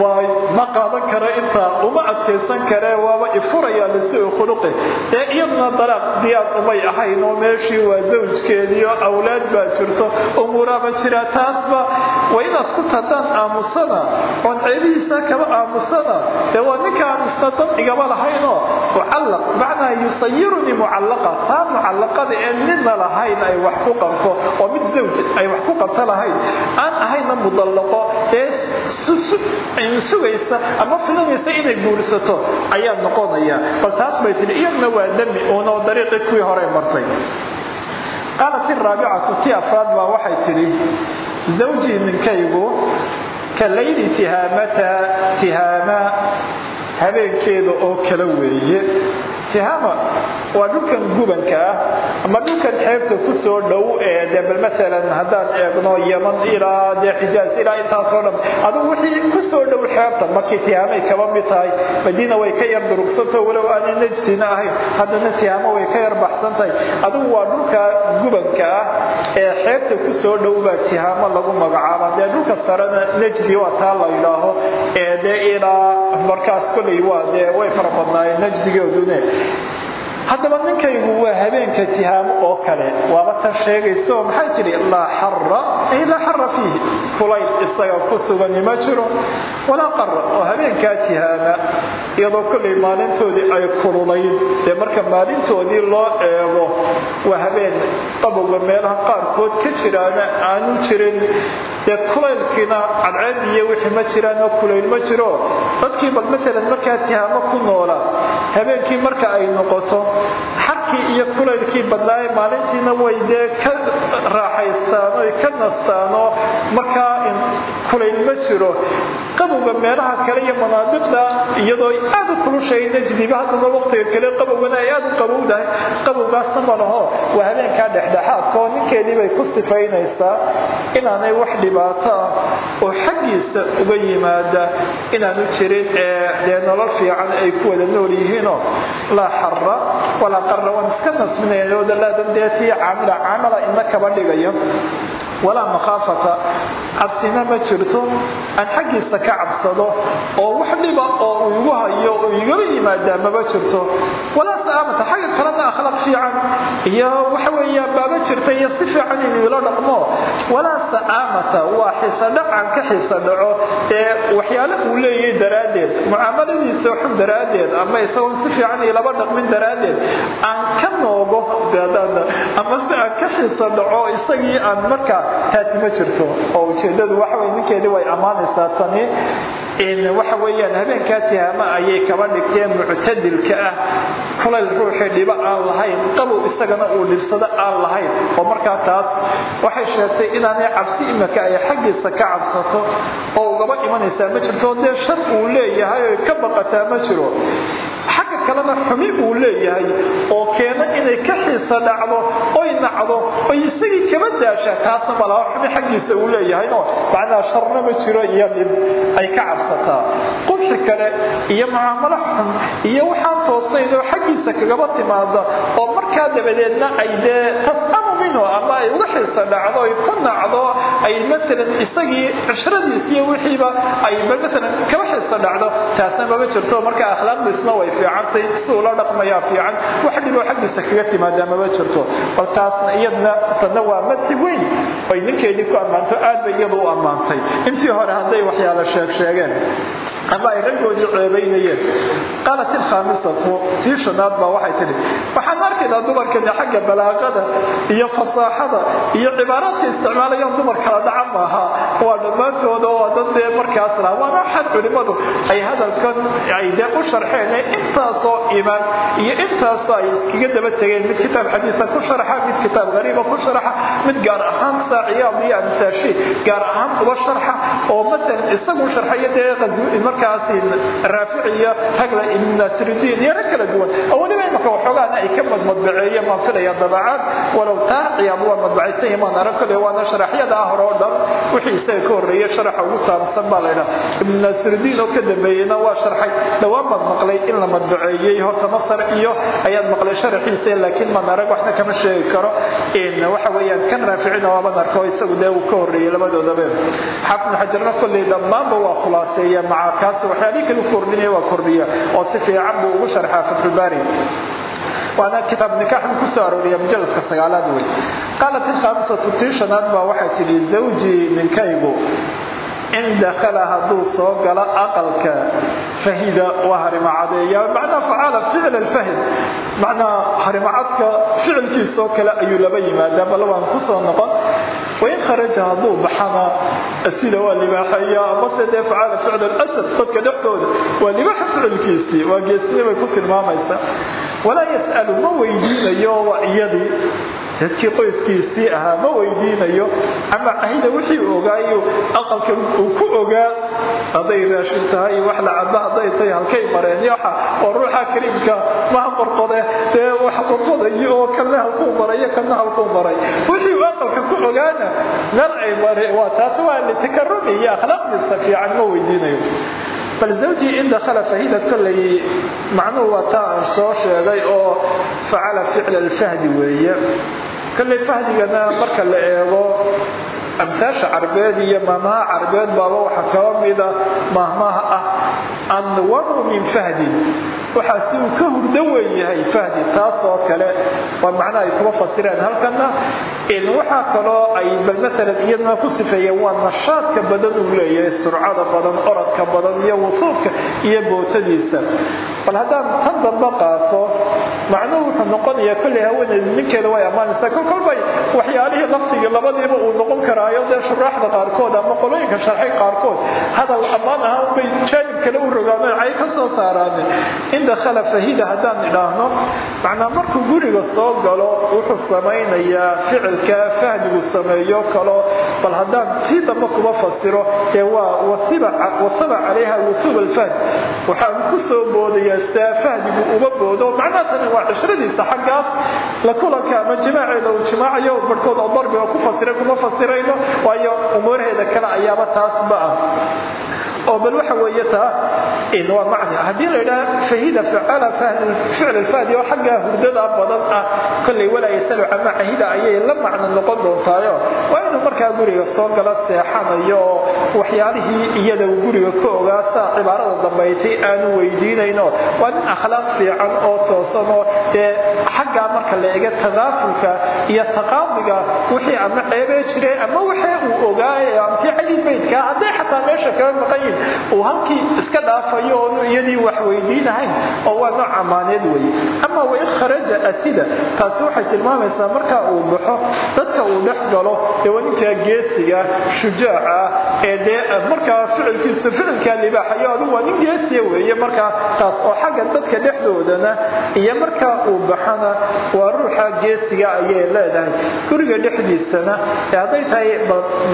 Waay ma qaadan kara intaa uma adkaysan karee waaba ifuraya lisui khuluqi. Dee iyaduna dalaaq diyaar umay ahayn oo meeshii waa zawjkeediio awlaad baa jirto umuuraaba jira taasba waa inaad ku tadaan aamusana oon ceebihiisa kaba aamusana. Dee waa ninkaan isna dan igaba lahaynoo mucallaq macnaa yusayirunii mucallaqa taa mucallaqada ee midna lahayn ay wax ku qabto oo mid zawj ay wax ku qabto lahayn. Aan ahayna mudallaqo ee sugaysa ama filanaysa inay guursato ayaa noqonaya. Bal taas bay tihi iyadna waa dami uunoo dariiqii kuwii horey martay. Qaalat iraabicatu tii afraad baa waxay tidhi zawjii ninkaygu ka layli tihaamata tihaama habeenkeeda oo kala weeye. Tihaama waa dhulkan gubanka ah ama dhulkan xeebta ku soo dhow ee de bal maalan haddaan eegno yaman ilaa dee xijaaz ilaa intaasoo dhan adugu wixii ku soo dhow xeebta markii tihaamay kaba mid tahay madiina way ka yar durugsanto walow aanay najdina ahayn haddana tihaamo way ka yar baxsan tahay adugu waa dhulka gubanka ah ee xeebta ku soo dhow baa tihaamo lagu magacaaba dee dhulka sarena najdi waa taa la yidhaaho ee dee ilaa markaas dee way fara badnaayeen najdigoodune haddaba ninkaygu waa habeenka tihaamo oo kale waaba tan sheegayso maxay tidhi laa xara ay laa xara fiihi. Kulayl isaga ku sugani ma jiro. Walaa qara oo habeenkaa tihaama iyadoo kollay maalintoodii ay kululayd dee marka maalintoodii loo eego waa habeen qabowga meelaha qaarkood ka jiraana aanu jirin dee kulaylkiina cadceed iyo wixii ma jiraanoo kulayl ma jiro. Dadkii bal maalan markaa tihaamo ku noola. Habeenkii marka ay noqoto xarkii iyo kulaylkii badnaaye maalintiina way dee ka raaxaystaan oy ka nastaan oo markaa kulayl ma jiro. Qabowga meelaha kale iyo manaadiqda iyadoo aad u kulushay najdiba haddana waqtiga kale qabowgana ay aad u qabowdahay. Qabowgaasna ma waa habeenkaa dhexdhexaadka oo ninkeedii bay ku sifaynaysaa inaanay wax dhibaato ah oo xaggiisa uga yimaada inaanu jirin ee dee nolol fiican ay ku wada nool yihiinoo laa xara walaa qarra waan iska nasbinaynodalaadan dee tii caamila caamala ina kaba dhigayo walaa makhaafata cabsina ma jirto aan xaggiisa ka cabsado oo wax dhiba oo uu igu hayo uu igaba yimaadaa maba jirto. Walaa sa'aamata xagga kalena akhlaaq fiican. Iyo waxa weeyaan baaba jirta iyo si fiican inuu ila dhaqmo. Walaa sa'aamata waa xiisadhac aan ka xiisa dhaco ee waxyaale uu leeyahay daraaddeed. Mucaamaladiisa xun daraaddeed ama isagoon si fiican ilaba dhaqmin daraaddeed aan ka noogo ama si aan ka xiisa dhaco isagii aan markaa taasi ma jirto oo ujeedadu waxawey ninkeedii way ammaanaysaa tani waxa weeyaan habeenkaa tihaama ayay kaba dhigteen muctadilka ah. Kulayl ruuxii dhibo aan lahayn qabow isagana uu dhibsado aan lahayn. Oo markaa taas waxay sheegtay inaanay cabsi imika ay xaggiisa ka cabsato oo ugaba imanaysaa ma jirto. Dee shar uu leeyahay ka baqataa ma jiro xagga kalena xumi uu leeyahay oo keena inay ka xiisa dhacdo oy nacdo oy isagii kaba daashaa taasna malaha xumi xaggiisa uu leeyahayno macnaha sharna ma jiro iyo dhib ay ka cabsataa. Qubxi kale iyo mucaamalo xun iyo waxaan toosayn oo xaggiisa kagaba timaada oo markaa dabadeedna ay dee tasamu minhu ama ay uga xiisa dhacdo ay ku nacdo ay maalan isagii cishradiis iyo wixiiba ay maalan kaba xiisa dhacdo taasna mama jirto. Marka akhlaaqdiisna way fiicantay si ula dhaqmayaa fiican wax dhiboo xaggiisa kaga timaadaa mama jirto. Bal taasna iyadna tadna waa madxi weyn ay ninkeedii ku ammaanto aad bay iyadu u ammaantay. Intii hore hadday waxyaala sheeg ama ay raggoodii ceebaynayeen. Qaalat ilkhaamisatu tii shanaad baa waxay tidhi waxaan arkaynaa dumarkani xagga balaaqada iyo fasaaxada iyo cibaaraadka isticmaalayaan dumar kala dhaca maaha. Waa dhammaantooda oo dad dee markaas laha waana waxaan culimmadu ay hadalkan ay dee u sharxeen intaasoo imaan iyo intaasoo ay iskaga daba tegeen. Mid kitaab xadiisa ku sharaxa mid kitaab hariiba ku sharaxa mid gaar ahaan saaciyaad iyo amsaashi gaar ahaan uba sharxa oo masalan isagu sharxaya dee markaas raafic iyo hagla ibn naasiridiin iyo rag kala duwan. Weliba imaka waxoogaana ay ka madmadbaceeyeen baan filaya dabacaad walow taa ciyaab waa madbacaysan yamaan arag kale waana sharaxyadaa hore oo dhan wixii isaga ka horreeyey sharaxa ugu taabsan baa laydhaha ibn naasiridiin oo ka dambeeyeyna waa sharxay dhowaan baad maqlay in la madbaceeyey horta masar iyo ayaad maqlay sharaxiisa laakiin maan arag waxna kama sheegi karo. Waxa weeyaan kan raaficina waaban arko isagu dee uu ka horreeyey labadoodaba xaafid xajarna kolley dhammaanba waa khulaaseeya maca kaas waxyaalihii kale kordhinaya waa kordhiya. Oo si fiican buu ugu sharxaa fatxulbaari waana kitaab nikaaxna ku soo arooriya mujaladka sagaalaad wey qaalat ilkhaamisatu tii shanaad baa waxay tidhi zawjii ninkaygu in dakhala hadduu soo galo aqalka fahida waa harimacadeeya. Macnaa facaala ficl alfahid macnaa harimacadka ficilkiisoo kale ayuu laba yimaadaa bal waan ku soo noqon. Wain kharaja hadduu baxana sida waa libaaxaya amase dee facaala ficl alasad dadka dhexdooda waa libaaxa ficilkiisii waa geesnimay ku tilmaamaysa. Walaa yas'alu ma weydiinayo waa iyadii dadkii qoyskiisii ahaa ma weydiinayo ama ahida wixii ogaayo aqalka uu ku ogaa hadday raashin tahay wax la caba hadday tahay halkay mareen yaxa oo ruuxa kariimka maha qorqode dee wax qorqodayo oo kanna halkuu marayo kanna halkuu maray. Wixii uu aqalka ku ogaana meel ay mareen waa taas waa litakarumi iyo akhlaaqdiisa fiican ma weydiinayo. Bal zawjii in dakhala fahida kollay macnuhu waa taa aan soo sheegay oo facala ficla alfahdi weeye kollay fahdigana marka la eego amsaasha carbeed iyo maahmaha carbeed baaba waxaa kaba mida maahmaha ah anwaru min fahdin waxaa si uu ka hurdo weyn yahay fahdi taasoo kale waa macnaha ay kuma fasireen halkana waxaa kaloo ay bal maalan iyadana ku sifeeyeen waa nashaadka badan uu leeyahay surcada badan orodka badan iyo wusuubka iyo bootadiisa. Bal haddaan tan dambe qaato macnuhu wuxuu noqonayaa kolley haweeneedu ninkeeda way ammaanaysaa kol kolbay waxyaalihii lafsigii labadiiba uu noqon karaayo dee shuraaxda qaarkood ama qolooyinka sharxay qaarkood. Hadal ammaan ahaa unbay jaanib kale u rogaano cay ka soo saaraan in dakhala fahida haddaan idhaahno macnaa markuu guriga soo galo wuxuu samaynayaa ficilka fahdigu sameeyo kalo bal haddaan tii dambe kuma fasiro ee waa wasaba calayha wusuub alfahd waxaan ku soo boodayaa saa fahdigu uma boodo macnaha tani waa cishradiisa xaggaas la kulanka ama jimaaceeda uu jimaacayo barhkood oo darbiga ku fasiray kuma fasirayno waayo umuuraheeda kale ayaaba taasba ah oo bal waxa weeye taa waa macni. Haddii la yidhaha fahida facala ficl alfahdi oo xaggaa hurdada badan ah kollay walaa yasalu cama cahida ayay la macno noqon doontaayo waa inuu markaa guriga soo gala seexanayo oo waxyaalihii iyada uu guriga ka ogaa saa cibaarada dambaytay aanu weydiinayno. Waa nin akhlaaq fiican oo toosan oo dee xaggaa marka la ega tadaafulka iyo taqaadiga wixii ama ceebee jiray ama wixii uu ogaaye amtii cali baydkaa hadday xataa meesha kaga maqan yihiin uu halkii iska dhaafayo oonu iyadii wax weydiinahayn oo waa nooc amaaneed weye ama wain kharaja asida taasi waxay tilmaamaysaa marka uu baxo dadka uu dhex galo dee waa ninkaa geesiga shujaaca ee dee markaa ficilkiisa ficilkaa libaaxayo adigu waa nin geesiya weeye markaa taas oo xagga dadka dhexdoodana iyo markaa uu baxana waa ruuxa geesiga ayay leedahay. Guriga dhexdiisana ee hadday tahay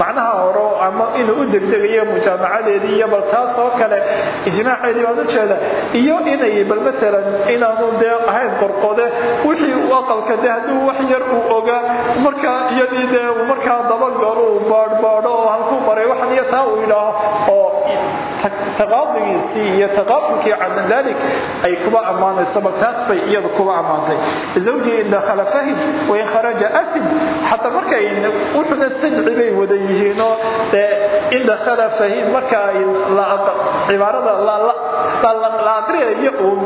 macnaha horo ama inuu u degdegayo mujaamacadeedii iyo bal taas oo kale ijmaaceedii baan ujeeda iyo inay bal maalan inaanu dee ahayn qorqode wixii uu aqalka de hadduu wax yar uu ogaa markaa iyadii dee markaa dabagalo uu baadhbaadho oo halkuu maray waxan iyo taa uu yidhaaho oo taqaadigiisii iyo taqaafulkii can dalik ay kuba ammaanayso bal taas bay iyadu kuba ammaantay. Zawjii in dakhala fahim wain kharaja asim xataa markay wuxuna sajci bay wada yihiinoo in dakhala fahim marka ay cibaarada la aqriyayo uun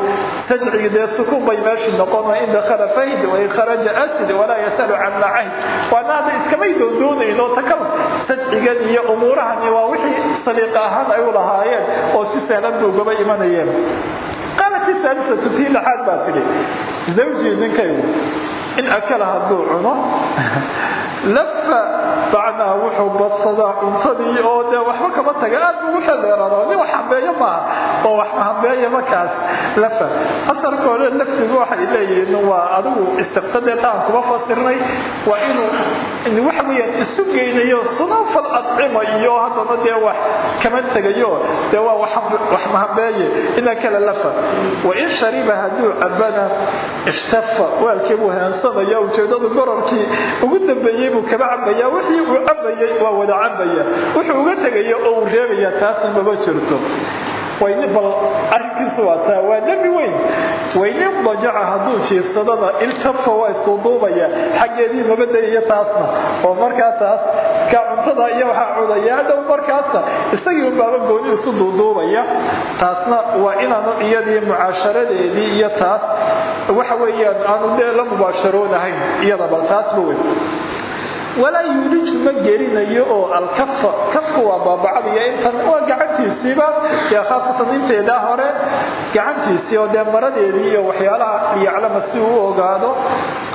sajcigi dee sukuun bay meeshii noqon in dakhala wain kharaja asid walaa yasalu can macahid waana hadda iskamay doondoonayno takal sajcigan iyo umuurahani waa wixii saliiqa ahaan ay u lahaayeen oo si sahlan ugaba imanayeen. Qaalat isaalisatu tii lixaad baa tidhi zawjii ninkaygu in akala hadduu cuno <laughs> lafa bacnaa wuxuu badsadaa cuntadii oo dee waxba kama taga. Aad ugu xeleerado nin wax hambeeyo maaha oo wax mahambeeya markaas lafa asalka hore lafdigu waxay leeyihiin waa adigu istiqsadee qaan kuma fasirnay. Waa inuu waxa weeyaan isu geynayo sunafal adcima iyo haddana dee wax kama tegayo dee waa wax mahambeeye ina kale lafa wain shariba hadduu cabana ishtafa waalkii buu heensanaya ujeedadu gororkii. Ugu dambeeyey buu kaba cabaya wixii uu cabayay waa wada cabaya wuxuu uga tegaya oo uu reebaya taasna mama jirto. Bal arrinkiisu waa taa waa dembi weyn. Waynin dajaca hadduu jiifsadana iltafa waa isduuduubaya xaggeedii mabadaiyo taasna. Oo markaa taas ka cuntada iyo waxaa cunaya hadhow markaasna isagii unbaaba gooni isu duuduubaya taasna waa inaanu iyadii mucaasharadeedii iyo taas waxa weeyaan aanu la mubaasharoonahayn iyada bal taasba weyn walaa yuuliju ma gelinayo oo alkafa kafku waa baabacadiyo intan waa gacantiisiiba dee khaasatan inteedaa hore gacantiisii oo dee iyo waxyaalaha liyaclama si uu ogaado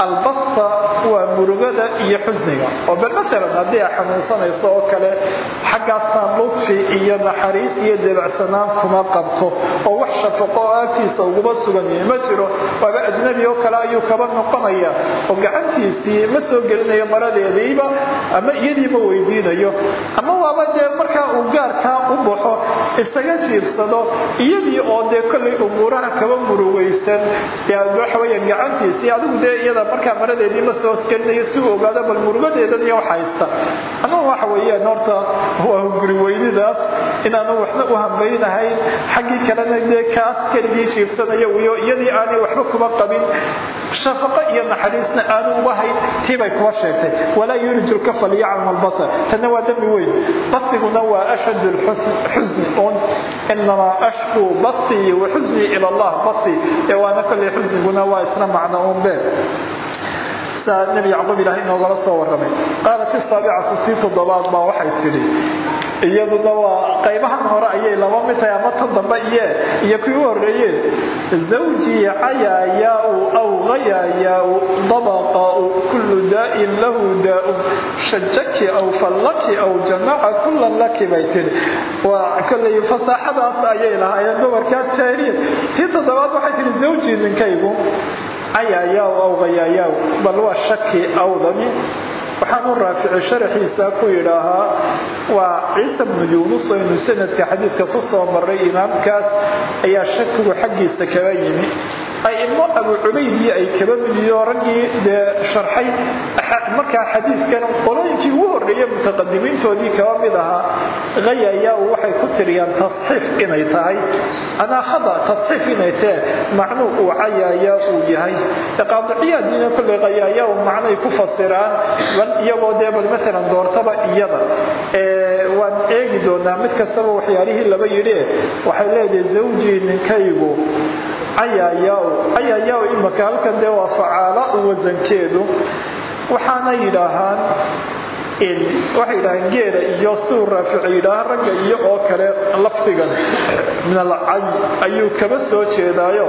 albasa waa murugada iyo xusniga. oo bal maalan haddii ay xanuunsanayso oo kale xaggaastaan ludfi iyo naxariis iyo debacsanaan kuma qabto oo wax shafaqo oo agtiisa uguma suganyahay ma jiro. waaba ajnabi oo kale ayuu kaba noqonaya oo gacantiisii ma soo gelinayo maradeedii ama iyadiiba weydiinayo ama waaba dee markaa uu gaarkaa u baxo isaga jiibsado iyadii oo dee kollay umuuraha kaba murugaysan dee waxaweyaan gacantiisii adigu dee iyada markaa maradeedii ma soo gelinayo si uu bal murugadeedan iyo wax haysta? Ama waxa weeyaan horta waa guri weynidaas inaanu waxna u hambaynahayn xaggii kalena dee kaas keligii jiibsanaya iyo iyadii aanay waxba kuma qabin shafaqo iyo naxariisna aanu uga hayn tiibay kuwa sheegtay. Walaa yuliju lkafa liyaclam albasar tanna waa dembi weyn. Basiguna waa ashad lxusni un inamaa ashkuu basii wa xusnii ila allah basii ee waana kollay xusniguna waa isla macno un bee. Saa nebi yacquub ilaah inoogala soo warramay. Qaalat isaabicatu sii toddobaad baa waxay tidhi iyaduna waa qaybahan hore ayay laba mid tahay ama tan dambe iye iyo kii u horreeyeen zawjii cayaayaau aw hayayaau dabaqaau kullu daa'in lahu daa'un shajaki aw fallaki aw jamaca kullan laki bay tidhi waa kollay fasaaxadaas ayay lahaayeen dumarkaa jaahiliya tii toddobaad waxay tidhi zawjii ninkaygu cayaayaw aw hayaayaw bal waa shaki awdani waxaanu raafici sharaxiisa ku yidhaahaa waa ciisa bnu yuunus aynu sanadka xadiidka ku soo maray imaamkaas ayaa shakigu xaggiisa kaga yimi aimo abu cubaydii ay kaba midiyo raggii dee sharxay markaa xadiidkan qolooyinkii ugu horreeyey mutaqadimiintoodii kaba mid ahaa hayayaa waxay ku tiriyaan tasxiif inay tahay. Anaa khada tasxiif inay tahe macnuu uu cayayaa uu yahay. Qaadiciyaadiina kolley hayayaa uu macnay ku fasiraan bal iyagoo dee bal maalan doortaba iyada. Waan eegi doonaa mid kastaba waxyaalihii laba yidhi waxay leedahay zawjii ninkaygu cayaayaa cayaayaa imaka halkan dee waa facaala wasankeedu waxaana yidhaahaan waxay yidhaaheen geela iyo siduu raafici yidhaaha ragga iyo oo kale lafdigan. Min alcay ayuu kaba soo jeedaayo.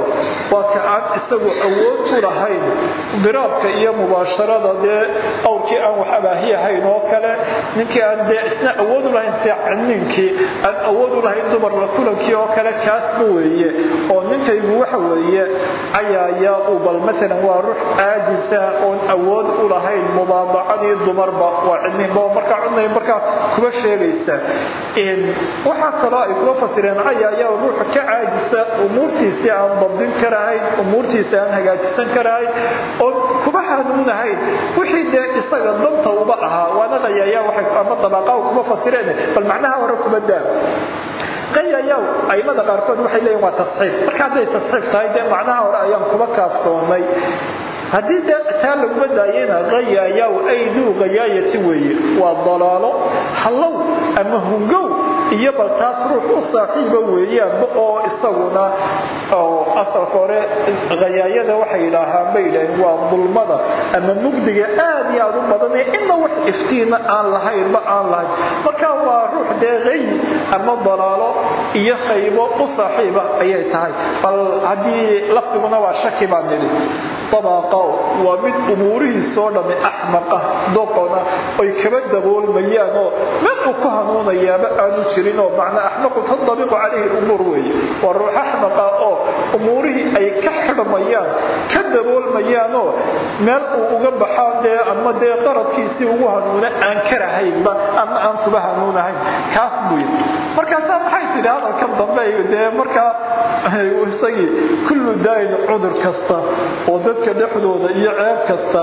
Waa aan isagu awood u lahayn diraabka iyo mubaasharada dee awrkii aan wax abaahi ahayn oo kale. Ninkii aan dee isna awood u lahayn ninkii aan awood u lahayn dumarla kulankii oo kale kaasba weeye. Oo ninkaygu waxa weeye cayaaya uu bal maalan waa ruux caajisa oon awood u lahayn mubaadacadii dumarba waa markaa cudnay markaa kuba sheegaysa. Waxaa kaloo ay kuga fasireen cayaya ruuxa ka caajisa umuurtiisii aan dabdin karahayn umuurtiisi aan hagaajisan karahayn oon kuba hanuunahayn wixii dee isaga danta uba ahaa waana qayaya ama dabaqaa kuba fasireen bal macnaha hore kuba daa qayayaw aimada qaarkood waxay leeyihiin waa tasxiif. Marka hadday tasxiif tahay dee macnaha hore ayaan kuba kaaftoonnay haddii taa laguma daayena hayaayaw ayduu hayaayati weeye waa dalaalo hallow ama hungow iyo bal taas ruux u saaxiiba weeyaanba oo isaguna asalka hore hayaayada waxay yidhaahaan bay yidhaaheen waa dulmada ama mugdiga aad iyo aad u badanee inna wax iftiina aan lahaynba aan lahayn. Marka waa ruux dee hay ama dalaalo iyo khaybo u saaxiiba ayay tahay. Bal haddii lafdiguna waa shaki baan nidhi dabaqaw waa mid umuurihiisoo dhammi axmaqa doqona oy kaba daboolmayaan oo mid uu ku hanuunayaaba aanu jirin oo macnaa axmaqu tadabiqu calayhi umuur weeye. Waa ruux axmaqa oo umuurihii ay ka xidhmayaan ka daboolmayaanoo meel uu uga baxaa dee ama dee qaradkiisii ugu hanuuna aan karahaynba ama aan kuba hanuunahayn. Kaas buu yidhi. Markaasaa maxay tidhi hadalkan dambe dee markaa isagii kullu dadka dhexdooda iyo ceeb kasta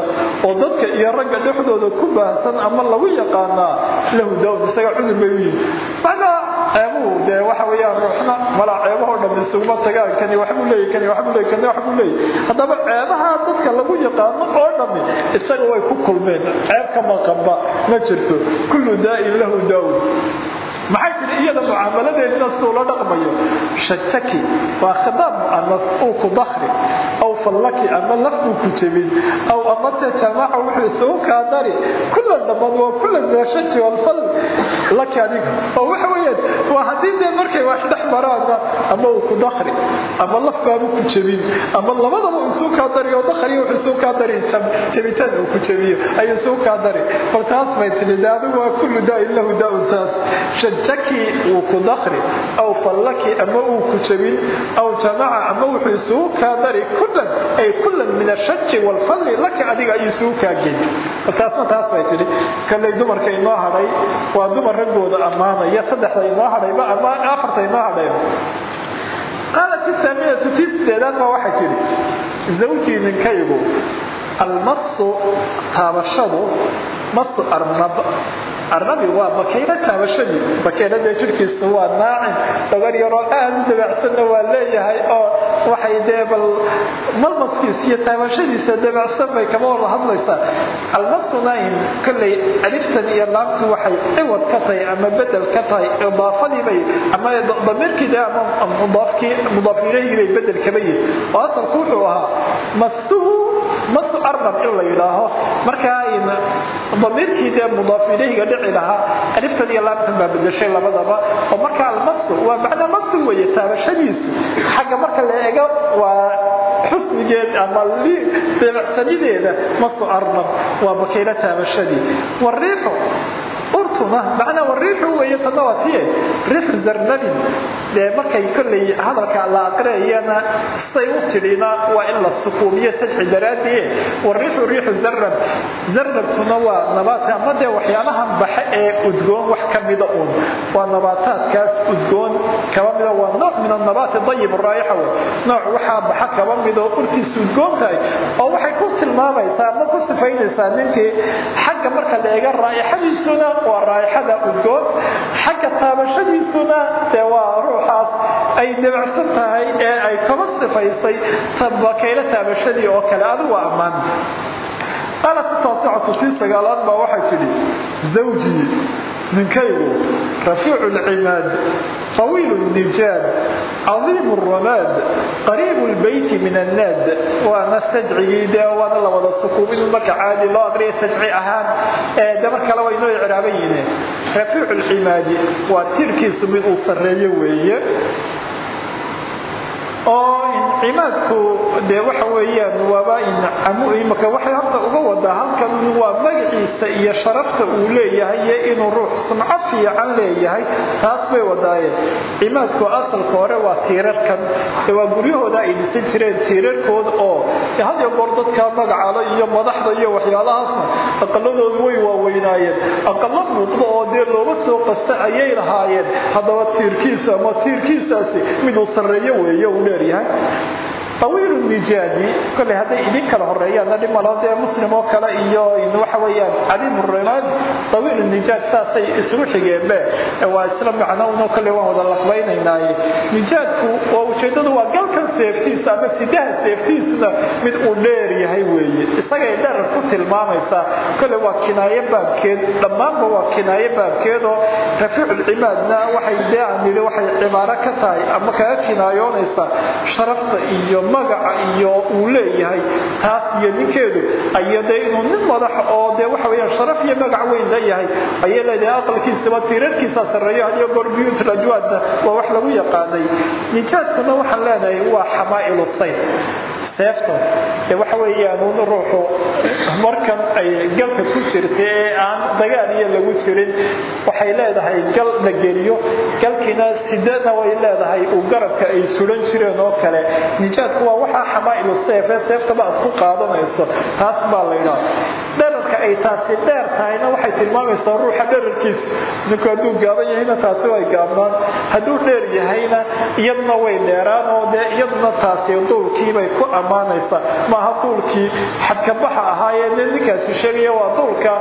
oo dadka iyo ragga dhexdooda ku baahsan ama lagu yaqaanaa lahu daawd isaga cudur bay u yihiin macnaa ceebuhu dee waxa weeyaan ruuxna malaa ceebahoo dham isuguma tagaan kani waxbuu leeyay kani waxbuu leeyay kani waxbuu leeyay haddaba ceebaha dadka lagu yaqaano oo dhammi isaga way ku kulmeen. Ceeb ka maqanba ma jirto. Kullu daa'in lahu daawd maxay tidhi? Iyada mucaamaladeedina siduu la dhaqmayo. Shajaki waa khidaab mu'anas uu ku dakri aw fallaki ama lafbuu ku jebin aw amase jamaaca wuxuu isugu kaa dari kulan dhammaad waa kulan meeshaji walfal laki adiga. Oo waxa weeyaan. Waa haddii dee markay wax dhex maraana ama uu ku dakri ama lafbaabu ku jebin ama labadaba isugu kaa dari oo dakri wuxuu isugu kaa dari jebitaan uu ku jebiyo ayuu isugu kaa dari bal taas bay tidhi de adigu waa kullu daa'in lahu daa'un taas shaki wuu ku dakri aw fallaki ama uu ku jebin aw jamaca ama wuxuu isugu kaa dari kulan ay kulan min ashaki walfalli laka adiga ayuu isugu kaa geli. Taasna taas bay tidhi kallay dumarka inoo hadhay waa dumar raggooda ammaanaya saddexda inoo hadhayba ama afarta inoo hadhayba qaalat isaaminatu tii sideedaad baa waxay tidhi zawjii ninkaygu almasu taabashadu masu arnab arnabi waa bakaylo taabashadii bakayladee jirhkiisa waa naacin dhagar yaroo aad u dabacsanna waa leeyahay oo waxay dee bal malmaskiisa iyo taabashadiisa dabacsan bay kama wada hadlaysaa. Almasuna in kolley aliftan iyo laamtu waxay ciwad ka tahay ama bedel ka tahay idaafadiibay ama damiirkii dee ama mudaaf ilayhii bay bedel kaba yihiin oo asalku wuxuu ahaa masuhu arnab in la yidhaaho. Markaa damiirkii dee mudaaf ilayhiga dhici lahaa aliftan iyo laamtan baa bedeshay labadaba. Oo marka almasu waa macnaa masu weeye taabashadiisu. Xagga marka la eego waa xusnigeed ama deebacsanideeda masu arnab waa bakaylo taabashadii. Wariixu urtuna macnaa wariixu weeye tana waa tiye riixu zarnabin dee markay kollay hadalka la aqriyayana say u tidhina waa in la sukuumiyo sajci daraadiye wariixu riixu zarnab zarnabtuna waa nabaata ama dee waxyaalahan baxe ee udgoon wax ka mida uun. Waa nabaataadkaas udgoon kaba mida waa nooc min annabaati dayib raa'ixa wey nooc waxaa baxa kaba mida oo urtiisu udgoon tahay oo waxay ku tilmaamaysaa ama ku sifaynaysaa ninkii xagga marka la eega raa'ixadiisuna waa raa'ixada udgoon xagga taabashadiisuna dee waa ruuxaas ay debacsan tahay ee ay kaba sifaysay tabakayla taabashadii oo kale. Adigu ammaan. Qaalat taasicatu tii sagaalaad baa waxay tidhi zawjii ninkaygu rafiicu lcimaad طawiil الnijaad cadiim الramaad qariib اlbeyti min annaad waana sajcigii de waana la wada sukuumin marka caadi loo aqriya sajci ahaan de mar kale waa inoo icraaban yihiin rafiicu lcimaadi waa tiirkiisu mid uu sarreeyo weeye oo cimaadku dee waxa weeyaan waaba imaka waxay horta uga wadaa halkan waa magaciisa iyo sharafta uu leeyahay iyo inuu ruux sumco fiican leeyahay taas bay wadaayeen. Cimaadku asalka hore waa tiirarkan waa guryahooda ay dhisan jireen tiirarkooda oo had iyo goor dadka magacalo iyo madaxda iyo waxyaalahaasna aqaladoodu way waaweynaayeen. Aqalo muuqdo oo dee looga soo qasta ayay lahaayeen. Haddaba tiirkiisa ama tiirkiisaasi miduu sarreeyo weeye uu leeryahay طawiil nijaadi koley hadday idin kala horeeyaanna dhimalo dee muslim oo kale iyo waxa weyaan cadiim rimaad طawiil nijaad saasay isugu xigeenbe waa isla macnowno kole waan wada laqbaynaynaaye. Nijaadku waa ujeedadu waa galkan seeftiisu ama sidaha seeftiisuna mid uu dheer yahay weeye. Isagay dherar ku tilmaamaysaa. Kole waa kinaayo baabkeed dhammaanba waa kinaayo baabkeedoo rafiiculcimaadna waxay dee aan nidhi waxay cibaaro ka tahay ama kaga kinaayoonaysaa magaca iyo uu leeyahay taas iyo ninkeedu ayo dee inuu nin madax oo dee waxa weyaan sharaf iyo magac weyn leeyahay ayay leedahay aqalkiisaba tiirarkiisaa sarreeyo hadiyo rajwaadna waa wax lagu yaqaanay. Nijaadkuna waxaan leenahay waa xamaa'ilu sayf seefta ee waxa weeyaan un ruuxu markan ay galka ku jirta ee aan dagaal iyo lagu jirin waxay leedahay gal la geliyo galkiina sidana way leedahay uu garabka ay sulan jireen oo kale. Nijaadku waa waxaa xamaa'ilu seef ee seeftaba aad ku qaadanayso. Taas baa laydhaa dherarka ay taasi dheer tahayna waxay tilmaamaysaa ruuxa dherarkiisa ninku hadduu gaaban yahayna taasi way gaabnaan hadduu dheer yahayna iyaduna way dheeraan oo dee iyaduna taasi duulkiibay ku ammaanaysaa. Maaha duulkii xadkabaxa ahaayee dee ninkaasi sheegaya waa duulka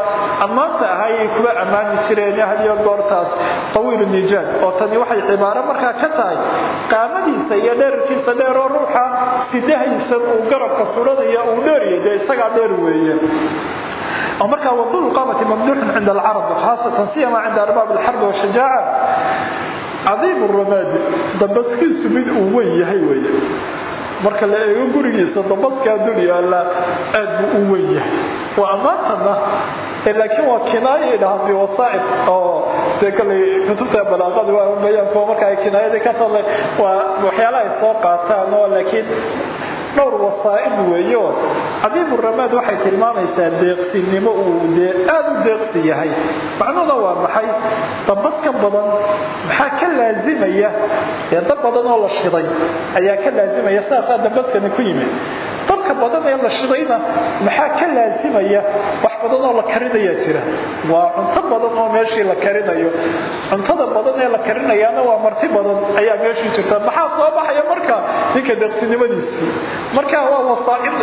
ammaanta ahaayay kuwa ammaani jireen hadiyo goortaas. Tawiilu nijaad oo tani waxay cibaaro markaa ka tahay qaamadiisa iyo dherarkiisa dheeroo ruuxa sidahaysan uu garabka suranaya uu dheerya dee isagaa dheer weeye oo markaa watul qaamati mamduuxun cinda alcarab khaasatan siyamaa cinda arbaab alxarbi washajaaca cadiim ramaadi dabadkiisu mid uu wen yahay wey marka la eego gurigiisa dabaska adduun yaalla aad buu u wen yahay. Waa ammaantanna laakiin waa kinaayo idhahaan biwasaa'id oo dee kutubta balaaqadu waa bayaankuwa marka ay kinaayadii ka tadlay waa waxyaalaha ay soo qaataan oo laakiin dhowr wasaa'id weeyo. Cadiimu ramaad waxay tilmaamaysaa deeqsinimo uu dee u deeqsi yahay. Macnuhuna waa maxay? Dabaskan badan maxaa ka laazimaya? Dee dab badan oo la shiday ayaa ka laazimaya. Saasaa dabaskani ku yimid. Dabka badan ee la shidayna maxaa ka laazimaya? Wax badan oo la karinayaa jira. Waa cunto badan oo meeshii la karinayo. Cuntada badan ee la karinayaana waa marti badan ayaa meeshii jirta. Maxaa soo baxaya marka? Ninka deeqsinimadiisii marka waa wasaaid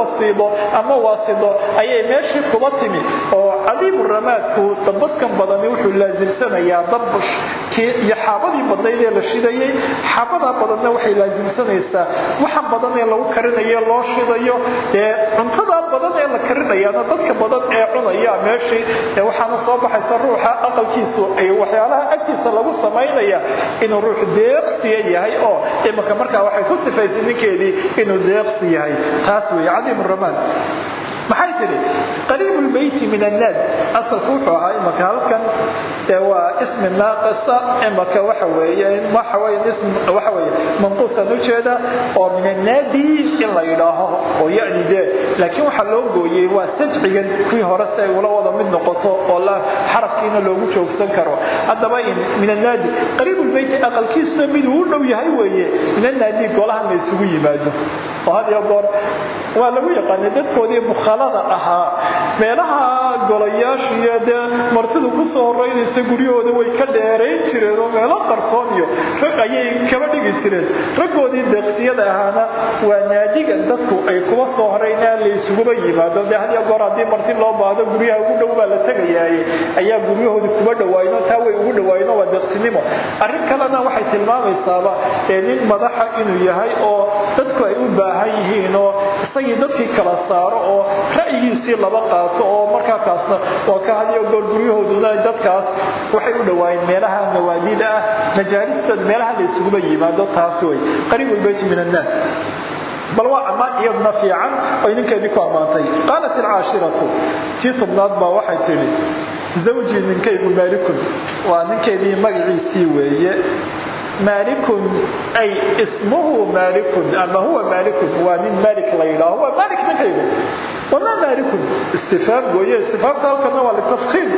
wasiido ama waasido ayay meeshii kuba timi oo cadiimu ramaadku dabaskan badani wuxuu laasimsanayaa dabash iyo xaabadii badnayd la shidayay. Xaabadaa badanna waxay laasimsanaysaa waxan badan ee lagu karinayo loo shidayo dee cuntadaa badan ee la karinayaana dadka badan ee cunaya meeshii ee waxaana soo baxaysa ruuxa aqalkiisu ay waxyaalaha agtiisa lagu samaynaya inuu ruux deeqsiya yahay oo imanka markaa waxay ku sifaysay ninkeedii inuu deeqsi yahay. Taas weeye cadiimu ramaan maxay tidhi? Qariib lbeyti min annaad asalku wuxuu ahaa imaka halkan dee waa ismi naaqisa imaka waxa weeye waxaweye ism waxa weye manquusan ujeeda oo min annaadi in la yidhaaho oo yani dee. Laakiin waxaa loo gooyey waa sajcigan kuwii hore si ay ula wada mid noqoto oo xarafkiina loogu joogsan karo. Haddaba min annaadi qariibulbeyti aqalkiisuna miduu u dhow yahay weeye. Min annaadi golahan la isugu yimaado oo had iyo goor. Waa lagu yaqaanay dadkoodii bukhalada ahaa. Meelaha golayaashiiyo dee martidu ku soo horeynaysa guryahooda way ka dheerayn jireen oo meelo qarsoon iyo rag ayay kaba dhigi jireen. Raggoodii deeqsiyada ahaana waa naadigan dadku ay kuba soo horeynaa la isuguba yimaado. Dee had iyo goor haddii marti loo baahdo guryaha ugu dhow baa la tegayaaye ayaa guryahoodii kuba dhawaayno taa way ugu dhawaayno waa deeqsinimo. Arrin kalena waxay tilmaamaysaaba ee nin madaxa inuu yahay oo dadku ay u baahan yihiin oo isagii dadkii kala saaro oo ra'yigiisii laba qaato oo markaa kaasna waa ka hadiyo goor dadkaas waxay u dhawaayeen meelaha nawaadida ah majaalistooda meelaha la isuguba yimaado taas wey qariibulbeyti min annaas bal waa ammaan iyaduna fiican oy ninkeedii ku ammaantay. Qaalat alcaashiratu tii tobnaad baa waxay tidhi zawjii ninkaygu maalikun waa ninkeedii magaciisii weeye maalikun ay ismuhu maalikun ama huwa maalikun waa nin maalik la yidhaaho waa maalik ninkaygu wamaa maalikun istifaam gooye istifaamka halkana waa litafkiim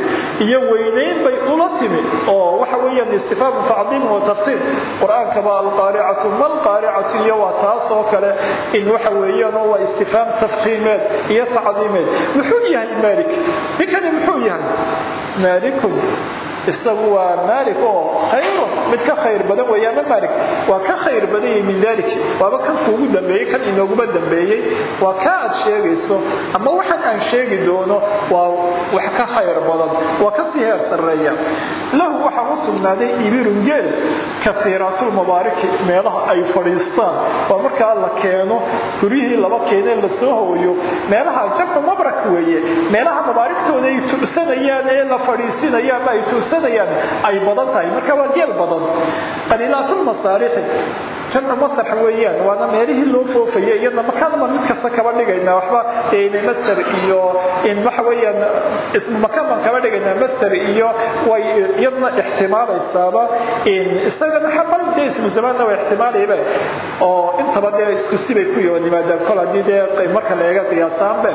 iyo weynayn bay ula timi oo waxa weeyaan istifaamu tacdiim wa tafsiir qur'aankaba alqaaricatu malqaaricatu iyo waa taas oo kale in waxa weeyaan waa istifaam tafkiimeed iyo tacdiimeed. Muxuu yahay maalik ninkani muxuu yahay? Maalikun isagu waa maalik oo khayrun mid ka khayr badan weeye ama maalik. Waa ka khayr badan yahay min dalik waaba kan kuugu dambeeyey kan inooguma dambeeyey. Waa ka aad sheegayso ama waxaan aan sheegi doono waa wax ka khayr badan waa ka sii heer sarreeya. Lahu waxaa u sugnaaday ibirun geel kaiiraatulmabaariki meelaha ay fadhiistaan. Waa markaa la keeno guryihii laba keenee la soo hooyo. Meelaha jamcu mabrak weeye meelaha mabaarigtooda ay tu'sanayaan ee la fadhiisinayaan ay tu'sanayaan ay badan tahay. Marka waa geel badan. Qaliilaatulmasaarixi jamcu masarx weeyaan waana meelihii loo foofaya iyadna makaanma mid kasta kaba dhigayna waxba ina master iyo waxa weeyaan ismu makaan baan kaba dhigaynaa master iyo way iyadna ixtimaalaysaaba isagana xabal dee ismu zamaanna waa ixtimaalayba oo intaba dee isku sibay ku yimaadaan kol haddii dee marka la eega qiyaasaanbe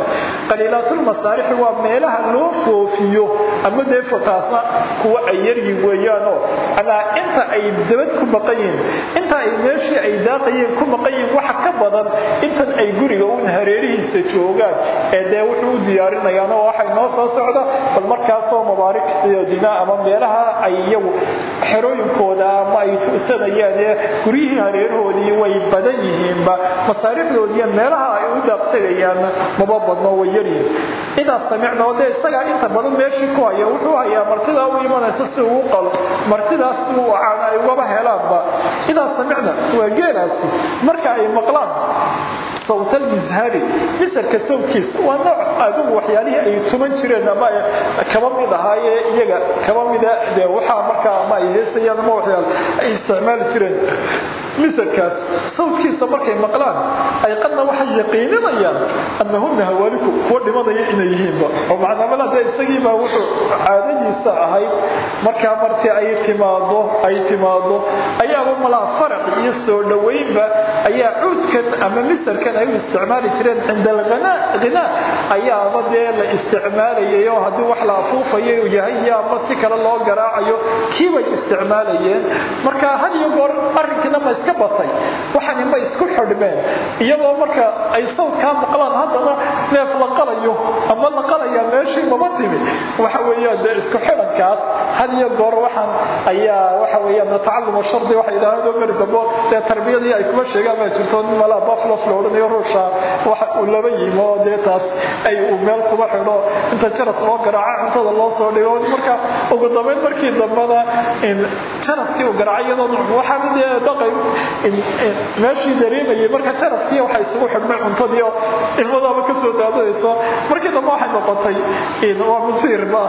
qaliilaatulmasaarixi waa meelaha loo foofiyo ama dee taasna kuwa ay yaryiin weeyaanoo anaa inta ay dabad ku maqan yihiin ay meeshii ay daaqayeen ku maqan yihiin waxa ka badan intan ay guriga uun hareerihiisa joogaan ee dee wuxuu u diyaarinayaan oo waxay noo soo socda. Bal markaasoo mabaarik iyo dinaa ama meelaha ay iyagu xerooyinkooda ama ay tu'sanayaan ee guryihii hareerahoodii way badan yihiinba masaarixdoodiiyo meelaha ay u daaqtegayaanna maba badno way yaryihiin idaa samicna oo dee isagaa inta badan meeshii ku haya wuxuu hayaa martidaa u imanaysa si uu qalo martidaas si uu caana ay ugaba helaanba idaa samicna waa geelaasi. Marka ay maqlaan sawt almishari misarka sawtkiisa waa nooc adigu waxyaalihii ay tuman jireen ama kaba mid ahaaye iyaga kaba mida dee waxaa markaa ama ay heesayaan ama waxyaal ay isticmaali jireen. Misarkaas sawtkiisa markay maqlaan ay qadna waxay yaqiininayaan annahuna hawaaliku kuwa dhimanaya inay yihiinba. Oo macnamala dee isagiibaa wuxuu caadadiisa ahayd markaa martii ay timaado ay timaado ayaaba malaa farax iyo soo dhowaynba ayaa cuudkan ama misarkan ay u isticmaali jireen cinda alghinaa ayaaba dee la isticmaalayay oo haddii wax la afuufayo uu yahay iyo ama si kale loo garaacayo kiibay isticmaalayeen. Marka had iyo goor arrinkiina ma iska batay. Waxani ma isku xidhmeen. Iyadoo marka ay sawdkaa maqlaan haddana neef la qalayo ama la qalaya meeshii maba timi waxa weeyaan dee isku xidhankaas had iyo goor waxaan ayaa waxa weeyaan tacallum shardi waxay yidhahdeen mari dambo dee tarbiyadii ay kuma sheegaan baa jirto malaa buffalof la odhanayo ruusha waxa uu laba yimo oo dee taas ay uu meel kuma xidho. Inta jaras loo garaaco cuntada loo soo dhigo. Marka ugu dambayn markii dambana jaraskii uu garaacay iyadoo waxaa dee dhaqay meeshii dareemayay marka jaraskii waxa isugu xidhmay cuntadii oo ilmadaaba ka soo daadadayso markii dambe waxay noqotay waa musiirba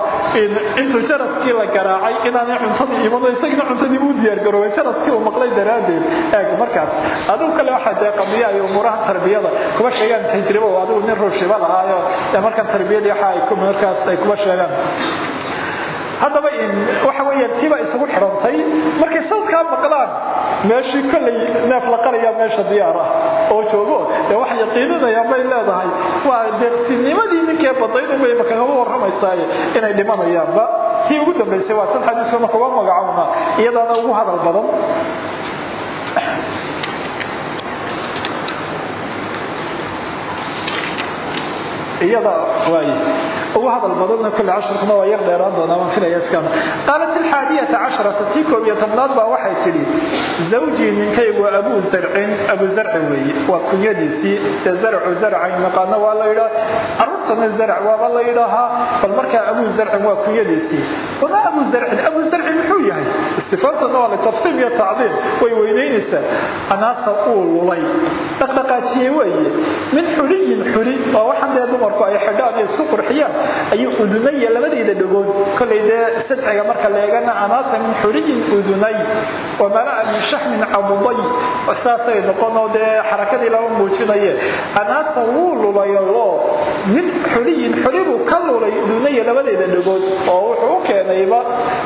intuu jaraskii la garaacay inaanay cuntadii imano isagina cuntadii buu diyaargaroobay jaraskii uu maqlay daraaddeed. Eeg markaas. Adigu kale waxaa dee qadiya ay umuuraha tarbiyada kuma sheegaan tajriba adigu nin ruushiba lahaayo markan tarbiyadii waxa markaas ay kuma sheegaan haddaba waxa weeyaan tiiba isugu xidhantay markay sawdkaa maqlaan meeshii kollay neef la qalayaa meesha diyaar ah oo joogo dee wax yaqiininayaan bay leedahay. Waa deeqsinimadii ninkee badayn bay makaga warramaysaaye inay dhimanayaanba. Tii ugu dambaysay waa tan xadiiskana kuga magacowna iyadaana ugu hadal badan. Iyada waay ugu hadal badanna kule casharkuna waa yar dheeraan doonaa waan filaya iskana qaalat alxaadiyata casharata tii koob iyo tobnaad baa waxay tidhi zawjii ninkaygu waa abuu zarcin abu zarci weeye waa kunyadiisii dee zarcu zarcayn naqaano waa la yidhaa carruurtana zarc waaba la yidhaahaa bal markaa abuu zarcin waa kunyadiisii. Wamaa abuu zarcin abuu zarcin muxuu yahay? Istifaantana waa litafqiim iyo tacdiim way weynaynaysaa. Anaasa uu lulay dhaqdhaqaajiye weeye min xuliyin xuli waa waxaan dee dumarku ay xidhaan iyo isku qurxiyaan ayuu udunaya labadayda dhagood. Kolay dee sajciga marka leegana anaasa min xuliyin udunay. Wamala'a min shaxmin cabuday saasay noqonoo dee xarakadii lama muujinaye. Anaasa wuu lulayoo min xuliyin xuli buu ka lulay udunaya labadayda dhagood. Oo wuxuu u keenayba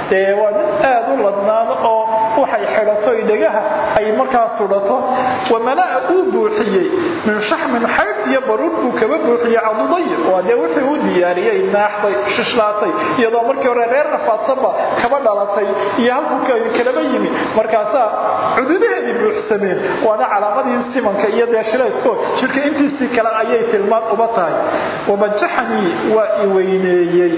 dee waa nin aad u ladnaado oo waxay xidhato dhegaha ay markaa sudhato. Wamala'a uu buuxiyey min shaxmin xaydh iyo baruur buu kaba buuxiyey cabuday waa dee wuxuu u diyaariyey naaxday shishlaatay iyadoo markii hore reer rafaadsanba kaba dhalatay iyo halkuu kalaba yimi markaasaa cududaheedii buuxsameen waana calaamadii simanka iyo dee shilaysko jirka intiisii kale ayay tilmaan uba tahay. Wabajaxanii waa i weyneeyey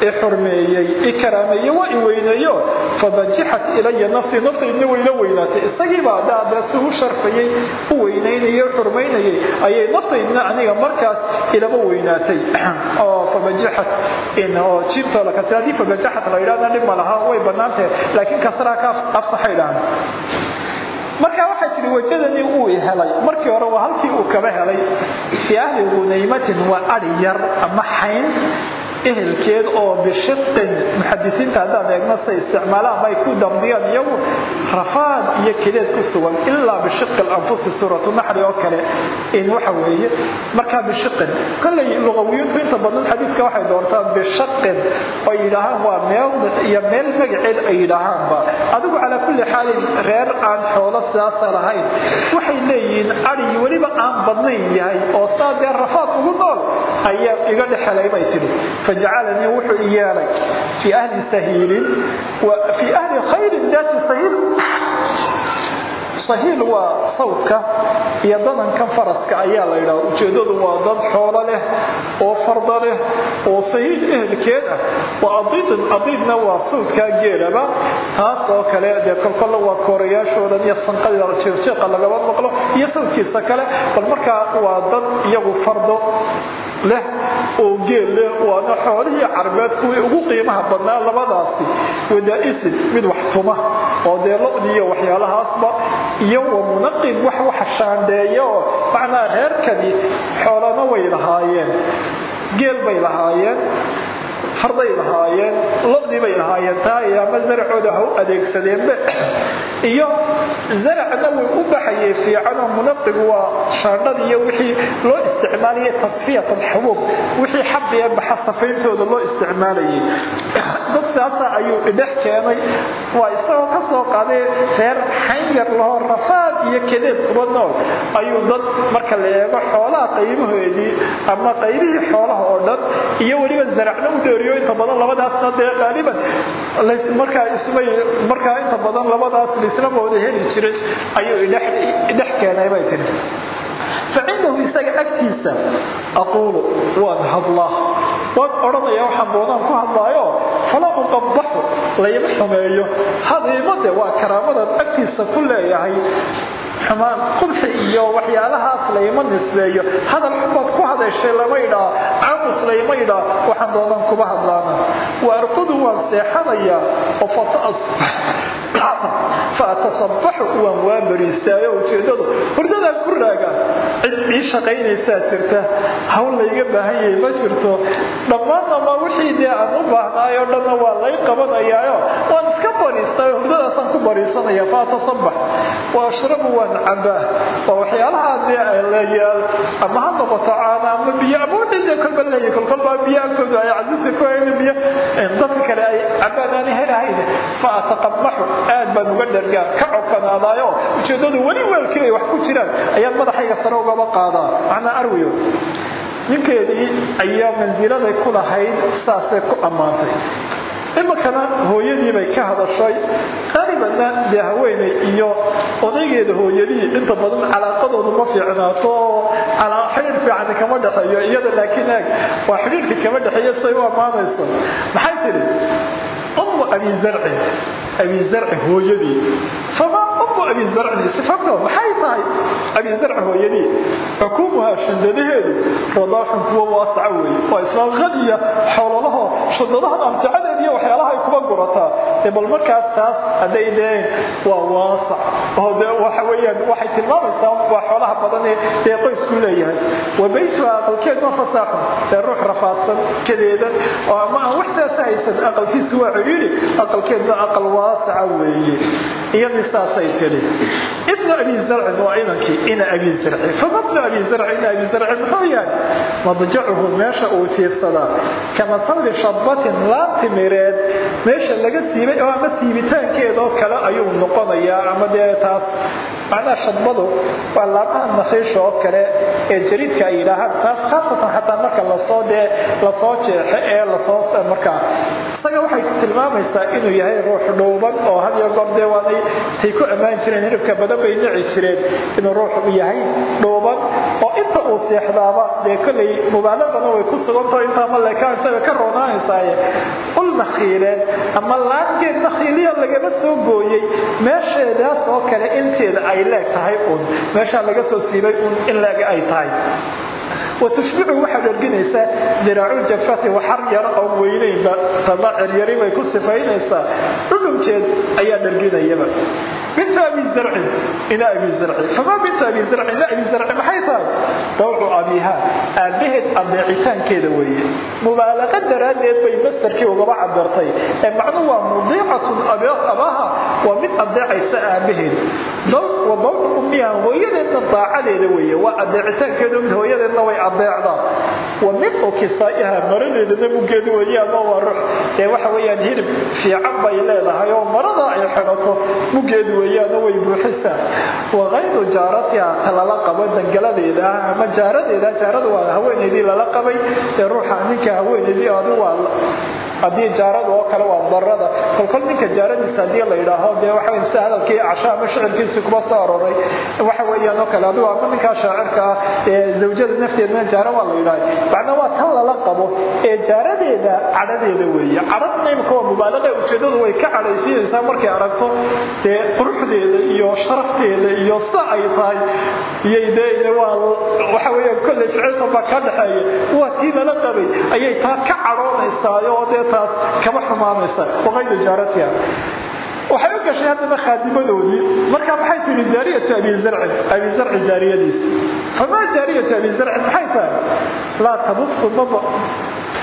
i xurmeeyey i karaameeye waa i weyneeyo. Fabajixat ilaya nafsii naftaydna wayla weynaatay. Isagiibaa daadee si u sharfayey u weynaynayey xurmaynayay ayay naftaydna aniga markaas ilaba weynaatay. <clears throat> Oo fabajixat oo jiibtoola kasi haddii fabajaxat la yidhahda dhib ma laha way bannaantahe laakiin kasraa ka afsaxay dhahan marka waxay tihi wajadanii uu helay. Markii hore waa halkii uu kaba helay fii ahli gunaymatin waa ari yar ama xayn ehelkeed oo bishiqin muxadisiinta haddaan eegno say isticmaalaan bay ku dambiyaan iyagu rafaad iyo kedeed ku sugan ilaa bishiqi lanfusi suuratu naxri oo kale. In waxa weeye markaa bishiqin kollay luqawiyiintu inta badan xadiiska waxay doortaan bishaqin oo yidhaahaan waa meel iyo meel magaceed ay yidhaahaanba adigu calaa kulli xaalin reer aan xoolo sidaasa lahayn waxay leeyihiin ari weliba aan badnayn yahay oo saa dee rafaad ugu nool ayaa iga dhexelay bay tidhi. Fajacalanii wuxuu i yeelay fii ahli sahiilin fii ahli khayrin daati sahiil. Sahiil waa sawdka iyo dadankan faraska ayaa la yidhaha ujeeddadu waa dad xoolo leh oo farda leh oo sahiil ehelkeed ah. Waa adiidin adiidna waa sawdkaa geelaba taas oo kale dee kolkolle waa koorayaashoodan iyo sanqada jeeqjeeqa lagaba maqlo iyo sawdkiisa kale. Bal markaa waa dad iyagu fardo leh oo geel leh waana xoolihii carbeed kuwii ugu qiimaha badnaa labadaasi. Wadaa'isin mid wax tuma oo dee lo-di iyo waxyaalahaasba iyo wa munaqin wax waxa shaandheeya oo macnaa reerkani xoolana way lahaayeen geel bay lahaayeen farday lahaayeen lodii bay lahaayeen taa ama zaracooda ha u adeegsadeenbe iyo zaracna way u baxayay fiicanoo munaqigu waa shaandhada iyo wixii loo isticmaalayay tasfiyat alxubuub wixii xabiya baxa safayntooda loo isticmaalayay. Dad sidaasa ayuu idhex keenay waa isagoo ka soo qaaday reer xanyar lahoo rafaad iyo kadeed kuba nool. Ayuu dad marka la eego xoolaha qaybahoodii ama qaybihii xoolaha oo dhan iyo weliba zaracna u dheeriyo inta badan labadaasna dee qaaliban. Markaa ismay markaa inta badan labadaas laisnama wada heli jiray ayuu idhex keenay bay tiri. Facindahu isaga agtiisa aquulu waan hadlaa waan odhanaya waxaan doonaan ku hadlaayo falaa uqabaxu layma xumeeyo. Hadiimade waa karaamadaad agtiisa ku leeyahay. Xumaan qubxi iyo waxyaalahaas layma nisbeeyo. Hadal xumaad ku hadashay lama idhaa caamus layma idhaa waxaan doonaan kuba hadlaana wa arqudu waan seexanayaa oo faatasabaxu waan waa bariistaayo ujeedadu hurdadaan ku raaga. Cid ii shaqaynaysaa jirta hawl layga baahan yahay ma jirto. Dhammaannama wixii dee aan u baahnaayoo dhanna waa lay qabanayaayo. Waan iska bariistaayo hurdadaasaan ku bariisanaya. Fa atasabax wa ashrabu waan cabaa waa waxyaalaha dee leeyaal ama ha noqoto caana ama biyo ama wixii dee kolba leeyahy kolkolbaa biyo agtooda ay cadisi ku hayna biyo. Dadka kale ay cabaan aan helahayn aad baan uga dhargaa ka cokanaadaayo ujeedadu weli weelkii ay wax ku jiraan ayaan madaxayga sare ugaba qaadaa macnaa arwiyo ninkeedii ayaa mansiladay ku lahayd saasay ku ammaantay. Iminkana hooyadii bay ka hadashay qaalibanna dee haweeney iyo odaygeeda hooyadii inta badan calaaqadoodu ma fiicnaato oo xidhiir fiicani kama dhexeeyo iyada laakiin eeg waa xidhiirkii kama dhexeeyo say u ammaanayso. Maxay tidhi ummu abi zarcin abi zarci hooyadii fama ummu abi zarcin sifabto maxay tahay abi zarci hooyadii xukuumuhaa shandadaheedu radaaxun kuwa waasaca weeye waa islaam hadiya xoololaho shandadahan amticadeed iyo waxyaalaha ay kuba gurataa ee bal markaas taas hadday deen waa waasac oo de waxa weeyaan waxay tilmaamaysaa waa xoolaha badan ee qoysku leeyahay wa beytuha aqalkeed ma fasaaxun ee ruux rafaadsan kadeedan oo ama aan wax saasa haysan aqalkiisu waa ciriiri aqalkeedna aqal waasaca weeye iyadii saasay tiri ibnu abi zarcin waa inankii ina abi zarci. Fama abi zarci ina abi zarci muxuu yahay? Madjacuhu meesha uu jiifsadaa kama salli shadbatin laan timireed. Meesha laga siibay oo ama siibitaankeedoo kale ayuu noqonayaa ama dee taas macnaha shadbadu waa laamaha nasiisha oo kale ee jariidka ay yidhaahaan taas khaasatan xataa marka la soo dee la soo jeexo ee la soo markaa isaga waxay tilmaamaysaa inuu yahay ruux dhuuban oo had iyo goor dee waanay tay ku ammaan jireen hilibka badan bay nici jireen inuu ruux yahay dhuuban oo inta uu seexdaaba dee kollay mubaalaqana way ku sugantaho intaa ma leekaansaga ka roonaanaysaaye. Ul nakhiileed ama laangeed nakhiiliya lagama soo gooyey meesheedaas oo kale inteeda leeg tahay uun. Meeshaa laga soo siibay uun in leeg ay tahay. Watushbicu waxaad erginaysaa diraacu jafati waxar yar oo weynaynba tala ciryari bay ku sifaynaysaa dhudhunkeed ayaa dharginayaba bintu abi zarcin ina abi zarci famaa bintu abi zarcin ina abi zarci maxay tahay dawcu abiha aabbaheed adeecitaankeeda weeye mubaalaqa daraaddeed bay mastarkii ugaba cabirtay ee macnu waa mudiicatun abaha waa mid adeecaysa aabbaheed wa dawcu ummiha hooyadeedna daacadeeda weeye waa adeecitaankeedu mid hooyadeedna way wa midqu kisaa'iha maradeedana mugeed weeyaanoo waa rux ee waxa weeyaan hilib fiican bay leedahay oo marada ay xidhato mugeed weeyaanoo way buuxisaa wakayru jaaratiha lala qabo dangaladeeda ama jaaradeeda. Jaarada waa haweenaydii lala qabay ee ruuxa ninka haweenaydii adu waa haddii jaarada oo kale waa darada kolkol ninka jaaradiisa haddii la yidhaaho dee waxa sida hadalkii casha ama shicirkiisii kuma soo aroray waxa weeyaan oo kale adigu ama ninkaa shaacirka ah ee zawjada nafteedna jaara waa la yidhahay macnaa waa tan lala qabo ee jaaradeeda cadhadeeda weeye. Cadhadna imika waa mubaalaqa ujeedadu way ka cadhaysiinaysaa markay aragto dee quruxdeeda iyo sharafteeda iyo sa ay tahay iyay dee waa waxa weeyaan kolley ficilta baa ka dhaxeeya waa tii lala qabay ayay taa ka cadhoonaysaa oo dee taas kama xumaanaysa waqaydu jaaratiha waxay u gashay haddana khaadimadoodii marka maxay tihi jaariyatu abi zarcin abi zarci jaariyadiisa famaa jaariyatu abi zarcin maxay tahay? Laa tabufu maba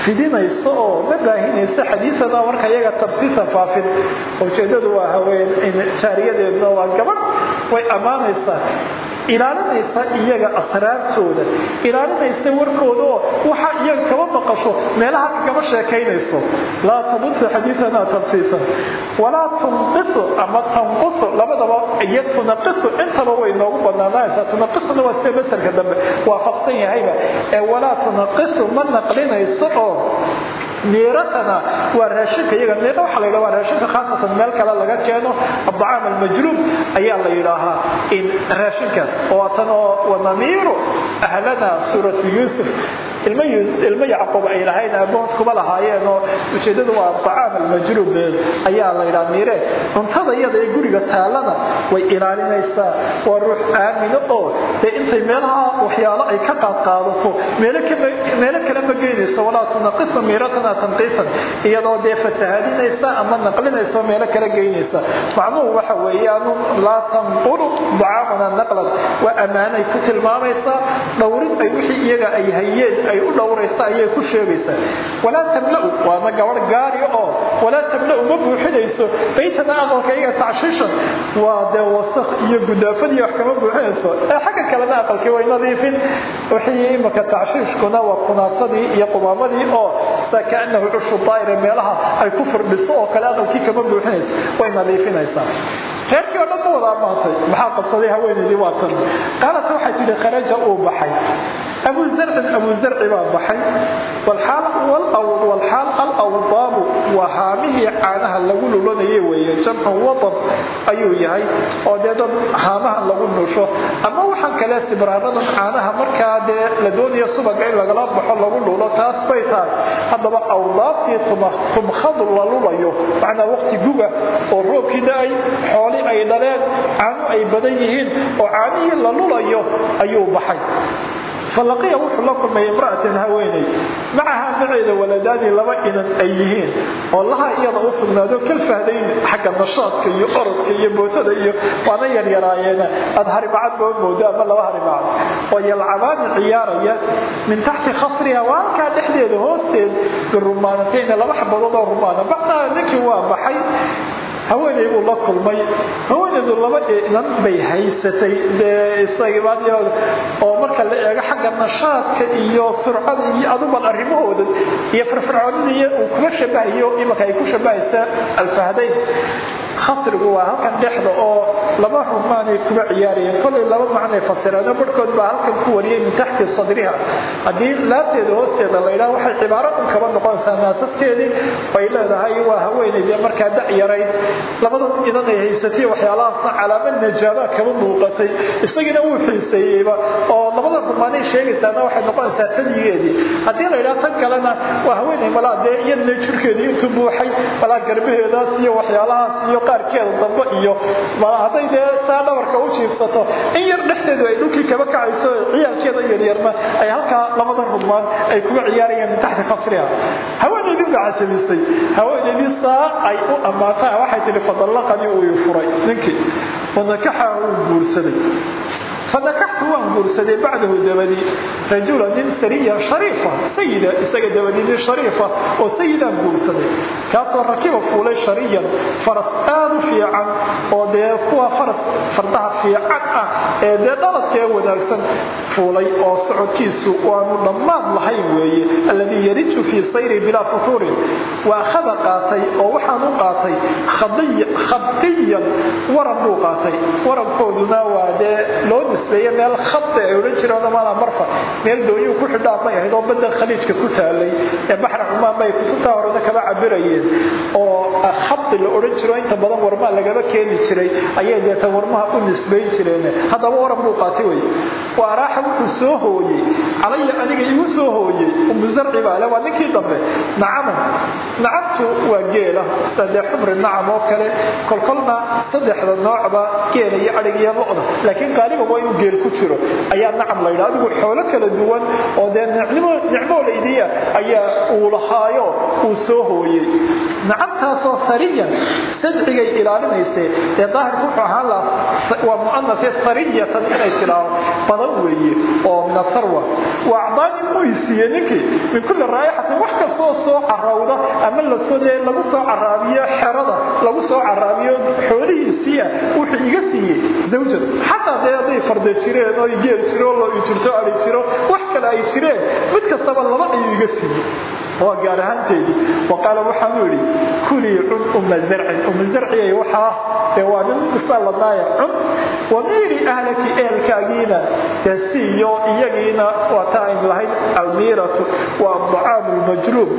fidinayso oo ma baahinayso xadiiana marka iyaga tabsiisa faafin. Ujeedadu waa haween jaariyadeedna waa gabadh way ammaanaysaa ilaalinaysa iyaga asraartooda ilaalinaysa warkooda oo waxa iyaga kaba maqasho meelaha kagama sheekaynayso. Laa tabusu xadiiana tabsiisa. Walaa tunqisu ama tanqusu labadaba iyo tunaqisu intaba way noogu banaananaysaa tunaqisuna waa sida masalka dambe. Waafaqsan yahayba. Ee walaa tunaqisu ma naqlinayso oo miiratana waa raashinka iyaga miira waxa la yidhaha waa raashinka khaasatan meel kale laga keeno addacaam almajluub ayaa la yidhaahaa in raashinkaas oo oo wanamiiru ahlana suuratu yuusuf ilmo yacquub ay lahayn aabahood kuma lahaayeen oo ujeedadu waa acaam almajruub ayaa la ydhaa miire cuntada iyada ee guriga taalana way ilaalinaysaa waa ruux aamino oo dee intay meelaha waxyaalo ay ka qaadqaadato meelo kale ma geynayso walaa tunaqisa miiratana tanqiisan iyadoo dee fasahaadinaysa ama naqlinayso meelo kale geynaysa. Macnuhu waxa weeyaanu laa tanqulu dacaamana naqlan waa ammaanay ku tilmaamaysaa dhowrin ay wixii iyaga ay hayeen ay u dhowraysa ayay ku sheegaysaa walaa tamla-u waana gabadh gaari oo walaa tamla-u ma buuxinayso. Baytana aqalkayga tacshiishan waa dee wasakh iyo gudaafadii wax kama buuxinayso. Xagga kalena aqalkii way nadiifin. Wixii imaka tacshiishkuna waa kunaasadii iyo qumaamadii oo sa kaanahu cushu daa'ira meelaha ay ku firdhiso oo kale aqalkii kama buuxinayso way nadiifinaysaa reerkii oo dhan ma wada ammaantay maxaa qabsaday haweenaydii waa tan qaalat waxay tidhi kharaja uu baxay abu zarcin abu zarci baa baxay walxaal waa haamihii caanaha lagu lulanayay weeye jamcu wadan ayuu yahay oo dee haamaha lagu nusho. Ama waxaan kale sibraaradan caanaha markaa dee la doonayo subaga in lagala baxo lagu lulo taas bay tahay. Haddaba awdaabtii tumkhadu la lulayo macnaa waqti guga oo roobkii da'ay xooli ay dhaleen caano ay badan yihiin oo caanihii la lulayo ayuu baxay falaqiya wuxuu la kulmay imra'atan haweeney. Macahaa maceeda waladaani laba inan ay yihiin oo laha iyada u sugnaado kal fahdayn xagga nashaadka iyo orodka iyo bootada iyo waana yaryaraayeena aad haribacad baa moodo ama laba haribacad oo yalcabaani ciyaaraya min taxti khasriha waa halkaa dhexdeeda hoosteed birumaanatayna laba xabadood oo rumaana bacdaa ninkii waa baxay haweeney buu la kulmay. Haweeneydu laba inan bay haysatay oo marka la eego xagga nashaadka iyo surcada iyo aduban arrimahooda iyo firfircoonidii uu kuma shabahayo imanka ay ku shabahaysa alfahdayn khasrigu waa halkan dhexda oo laba rumaanay kuba ciyaarayeen kolay laba macnay fasireen barhkood baa halkan ku wariyay min taxti sadriha. Haddii laabteeda hoosteeda la yidhaha waxay cibaaro un kaba noqonaysaa naasaskeedii ay leedahay waa haweenaydee markaa da-yarayd labada idan ay haysatay waxyaalahaasna calaamad najaabaa kaba muuqatay. Isagiina wuu xiiseeyeyba. Oo labada rumaanay sheegaysaana waxay noqonaysaa xadigeedii haddii la yidhaha tan kalena waa haweenay malaa dee iyadna jirkeedii intuu buuxay malaa garbaheedaas iyo waxyaalahaas iyo qaarkeeda dambe iyo hadday dee saa dhabarka u jiibsato in yar dhexdeedu ay dhulkii kaba kacayso ciyaalkeeda yaryarna ay halkaa labada rumaan ay kuga ciyaarayaan min taxti khasriha haweenaydii casabistay haweenaydii saa ay u ammaantaa waxay tihi fadallaqanii uu furay. Ninkii wadakaxa uu guursaday fadakaxtu waan guursaday bacdahu dabadi rajula nin sariya shariifa sayida isaga dabadi nin shariifa oo sayidaan guursaday kaasoo rakiba fuulay shariyan faras aad u fiican oo dee kuwa faras fardaha fiican ah. Ee dee dhaladkee wanaagsan fuulay oo socodkiisu waanu dhammaad lahayn weeye. Alladii yariju fii sayri bilaa futuurin waa khada qaatay oo waxaan u qaatay nisbeeye meel khada ay odhan jireen maala marfa. Meel doonyuu ku xidhaan may ahayd oo badda khaliijka ku taalay ee baxra cumaan bay kutubtaa horena kaba cabirayeen oo khadi la odhan jiro inta badan warmaa lagaba keeni jiray ayay deeta warmaha u nisbayn jireen haddaba waran buu qaatay wey waa raaxa wuxuu soo hooyey. Calaya aniga igu soo hooyey umu zarci baa le waa ninkii dambe. Nacaman nacamtu waa geela sadee xumri nacam oo kale. Kolkolna saddexda noocba geela iyo adhig iyo lo-da. Laakiin qaaliban waa inuu geel ku jiro ayaa nacam la yidhaha. Adigu xoolo kala duwan oo dee nicmoolaydiya ayaa uu lahaayo uu soo hooyey. Nacamtaasoo hariyan sadcigay ilaalinaysee dee daahirku wuxuu ahaan lahaa waa mu'anase hariyatan inay tidhaao badan weeye oo min asarwa waa acdaani uu isiiye ninkii min kulli raa'ixatin wax kastoo soo carawda ama la soo dee lagu soo caraabiyo xerada lagu soo caraabiyo xoolihiisiia wuxuu iga siiyey zawjad xataa dee hadday farda jireen oo geel jiro loo jirto ari jiro wax kale ay jireen. Mid kastaba laba ayuu iga siiyey waa gaar ahaanteedii wa qaala waxaanu idhi kulii cun umma zarcin. Umma zarciyay waxaa dee waa nin isaaladaaya cun. Wamiiri ahlaki eelkaagiina dee siiyo iyagiina waa taa ayn lahayn almiiratu waa adacaamu lmajluub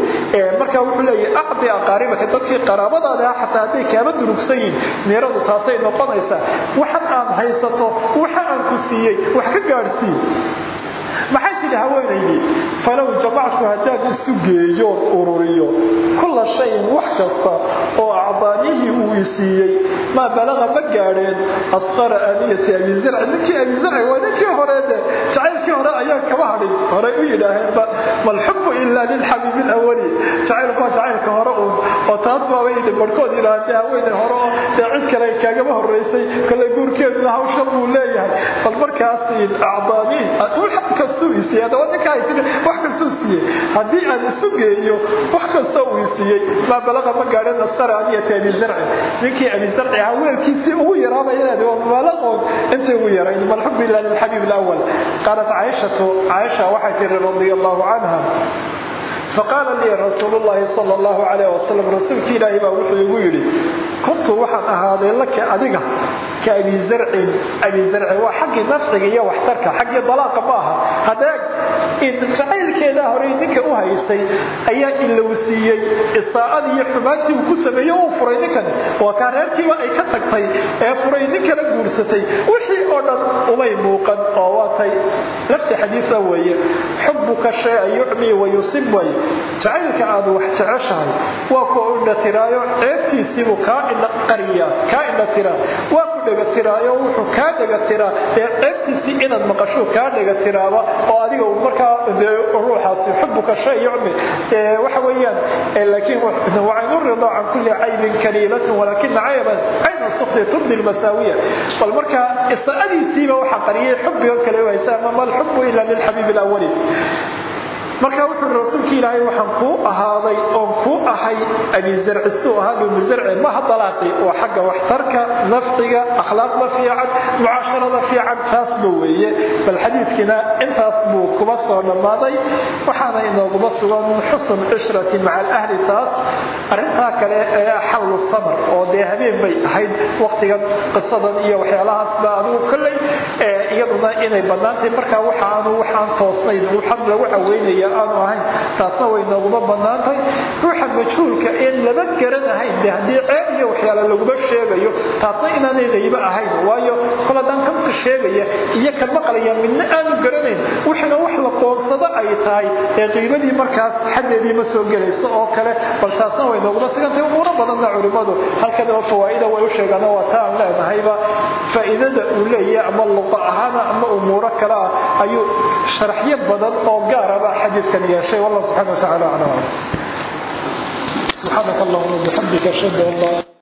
markaa wuxuu leeyahy acdi aqaaribaka dadkii qaraabadaada xataa hadday kaaba durugsan yihiin miiradu taasay noqonaysaa. Waxan aan haysato waxa aan ku siiyey wax ka gaadhsii maxay tidhi haweenaydii falow jamactu haddaan isu geeyoon ururiyo kulla shayin wax kasta oo acdaanihii uu isiiyey maa balaqa ma gaadheen asqara aaniyati abi zarci ninkii abi zarci waa ninkii hore jacaylkii hore ayaa kama hadhin horey u yidhaaheenba malxubu ilaa lilxabiibi alawali jacaylku jacaylka hore uun oo taas waabayna barhkood yidhaahde haweeney hore oo dee cid kale kaagama horeysay kale guurkeeduna hawshan buu leeyahay. Bal markaas acdaami wax kastuu isiiyey haddaba ninka haysin wax kastuu siiyey. Haddii aan isu geeyo wax kasta uu isiiyey maa balaqa ma gaadheen asqara aniyati abi zarci. Ninkii abi zarci ahaa weelkiisii ugu yaraabaya waa mubalaqoon intay ugu yarayn malxubu ila lilxabiib alawal qaalat caaishatu caaisha waxay tiri radia allahu canha faqaala lii rasuulu llaahi sal allahu calayh wasalam rasuulkii ilaahi baa wuxuu igu yidhi kuntu waxaan ahaaday laka adiga ka abi zarcin abi zarcin waa xaggii nafciga iyo waxtarka xaggii dalaaqa ma aha. Haddee jacaylkeedaa horey ninka u haysay ayaa ilowsiiyey isaa'adii iyo xumaantii uu ku sameeyey uu furay ninkan. Waa kaa reerkiiba ay ka tagtay ee furay nin kala guursatay. Wixii oo dhan umay muuqan oo waatay. Lafti xadiisa weeye xubuka shaya yucmi wayusib way. Jacaylka aad wax jeceshahay. Waa kuwa u indhatiraayo ceebtiisiibuu kaa indhaqariyaa kaa indhatiraa dhegatiraayo wuxuu kaa dhegatiraa ee ceebtiisii inaad maqashuu kaa dhegatiraaba oo adiga markaa ruuxaasi xubuka shay yucmi waxa weeyaan laakiin wacaynu ridaa can kulli caybin kaliilatin walaakina cayban cayna sukti tubdi lmasaawiya bal markaa isaadiisiiba waxa qariyay xubbigan kale haysa ama mal xubu ila lilxabiib alawali marka wuxuu rasuulki ilaahay waxaan kuu ahaaday oon kuu ahay abi zarci suu ahaa lumu zarci maha dalaaqi waa xagga waxtarka nafciga akhlaaqda fiican mucaasharada fiican taasba weeye. Bal xadiidkiina intaas buu kuba soo dhammaaday waxaana inooguma sugan xusn cishrati maca alahli taas arrintaa kale ee xallu samar oo dee habeen bay ahayd waqtigan qisadan iyo waxyaalahaasba adigu kolley iyaduna inay bannaantahay markaa waxa aanu waxaan toosnayn waxaan lagu caweynaya aanu ahayn taasna way nooguma bannaantahay. Ruuxa majhuulka een laba garanahayn de haddii ceeb iyo waxyaala laguma sheegayo taasna inaanay qaybo ahayn. Waayo kol haddaan sheegaya iyo ka maqlaya midna aanu garanayn wixina wax la qoonsado ay tahay ee qiibadii markaas xaddeedii ma soo gelayso oo kale bal taasna way nooguma sigantay umuuro badanna culimmadu halkan oo fawaa'ida way u sheegaan waa ta leenahayba faa'iidada uu leeyahay ama luqa ahaana ama umuuro kale ah ayuu sharaxyo badan oo gaaraba xadiidkan yeeshay wallah subxana wa tacala aclam subxaanaka allahuma bixamdika ashhadu an laa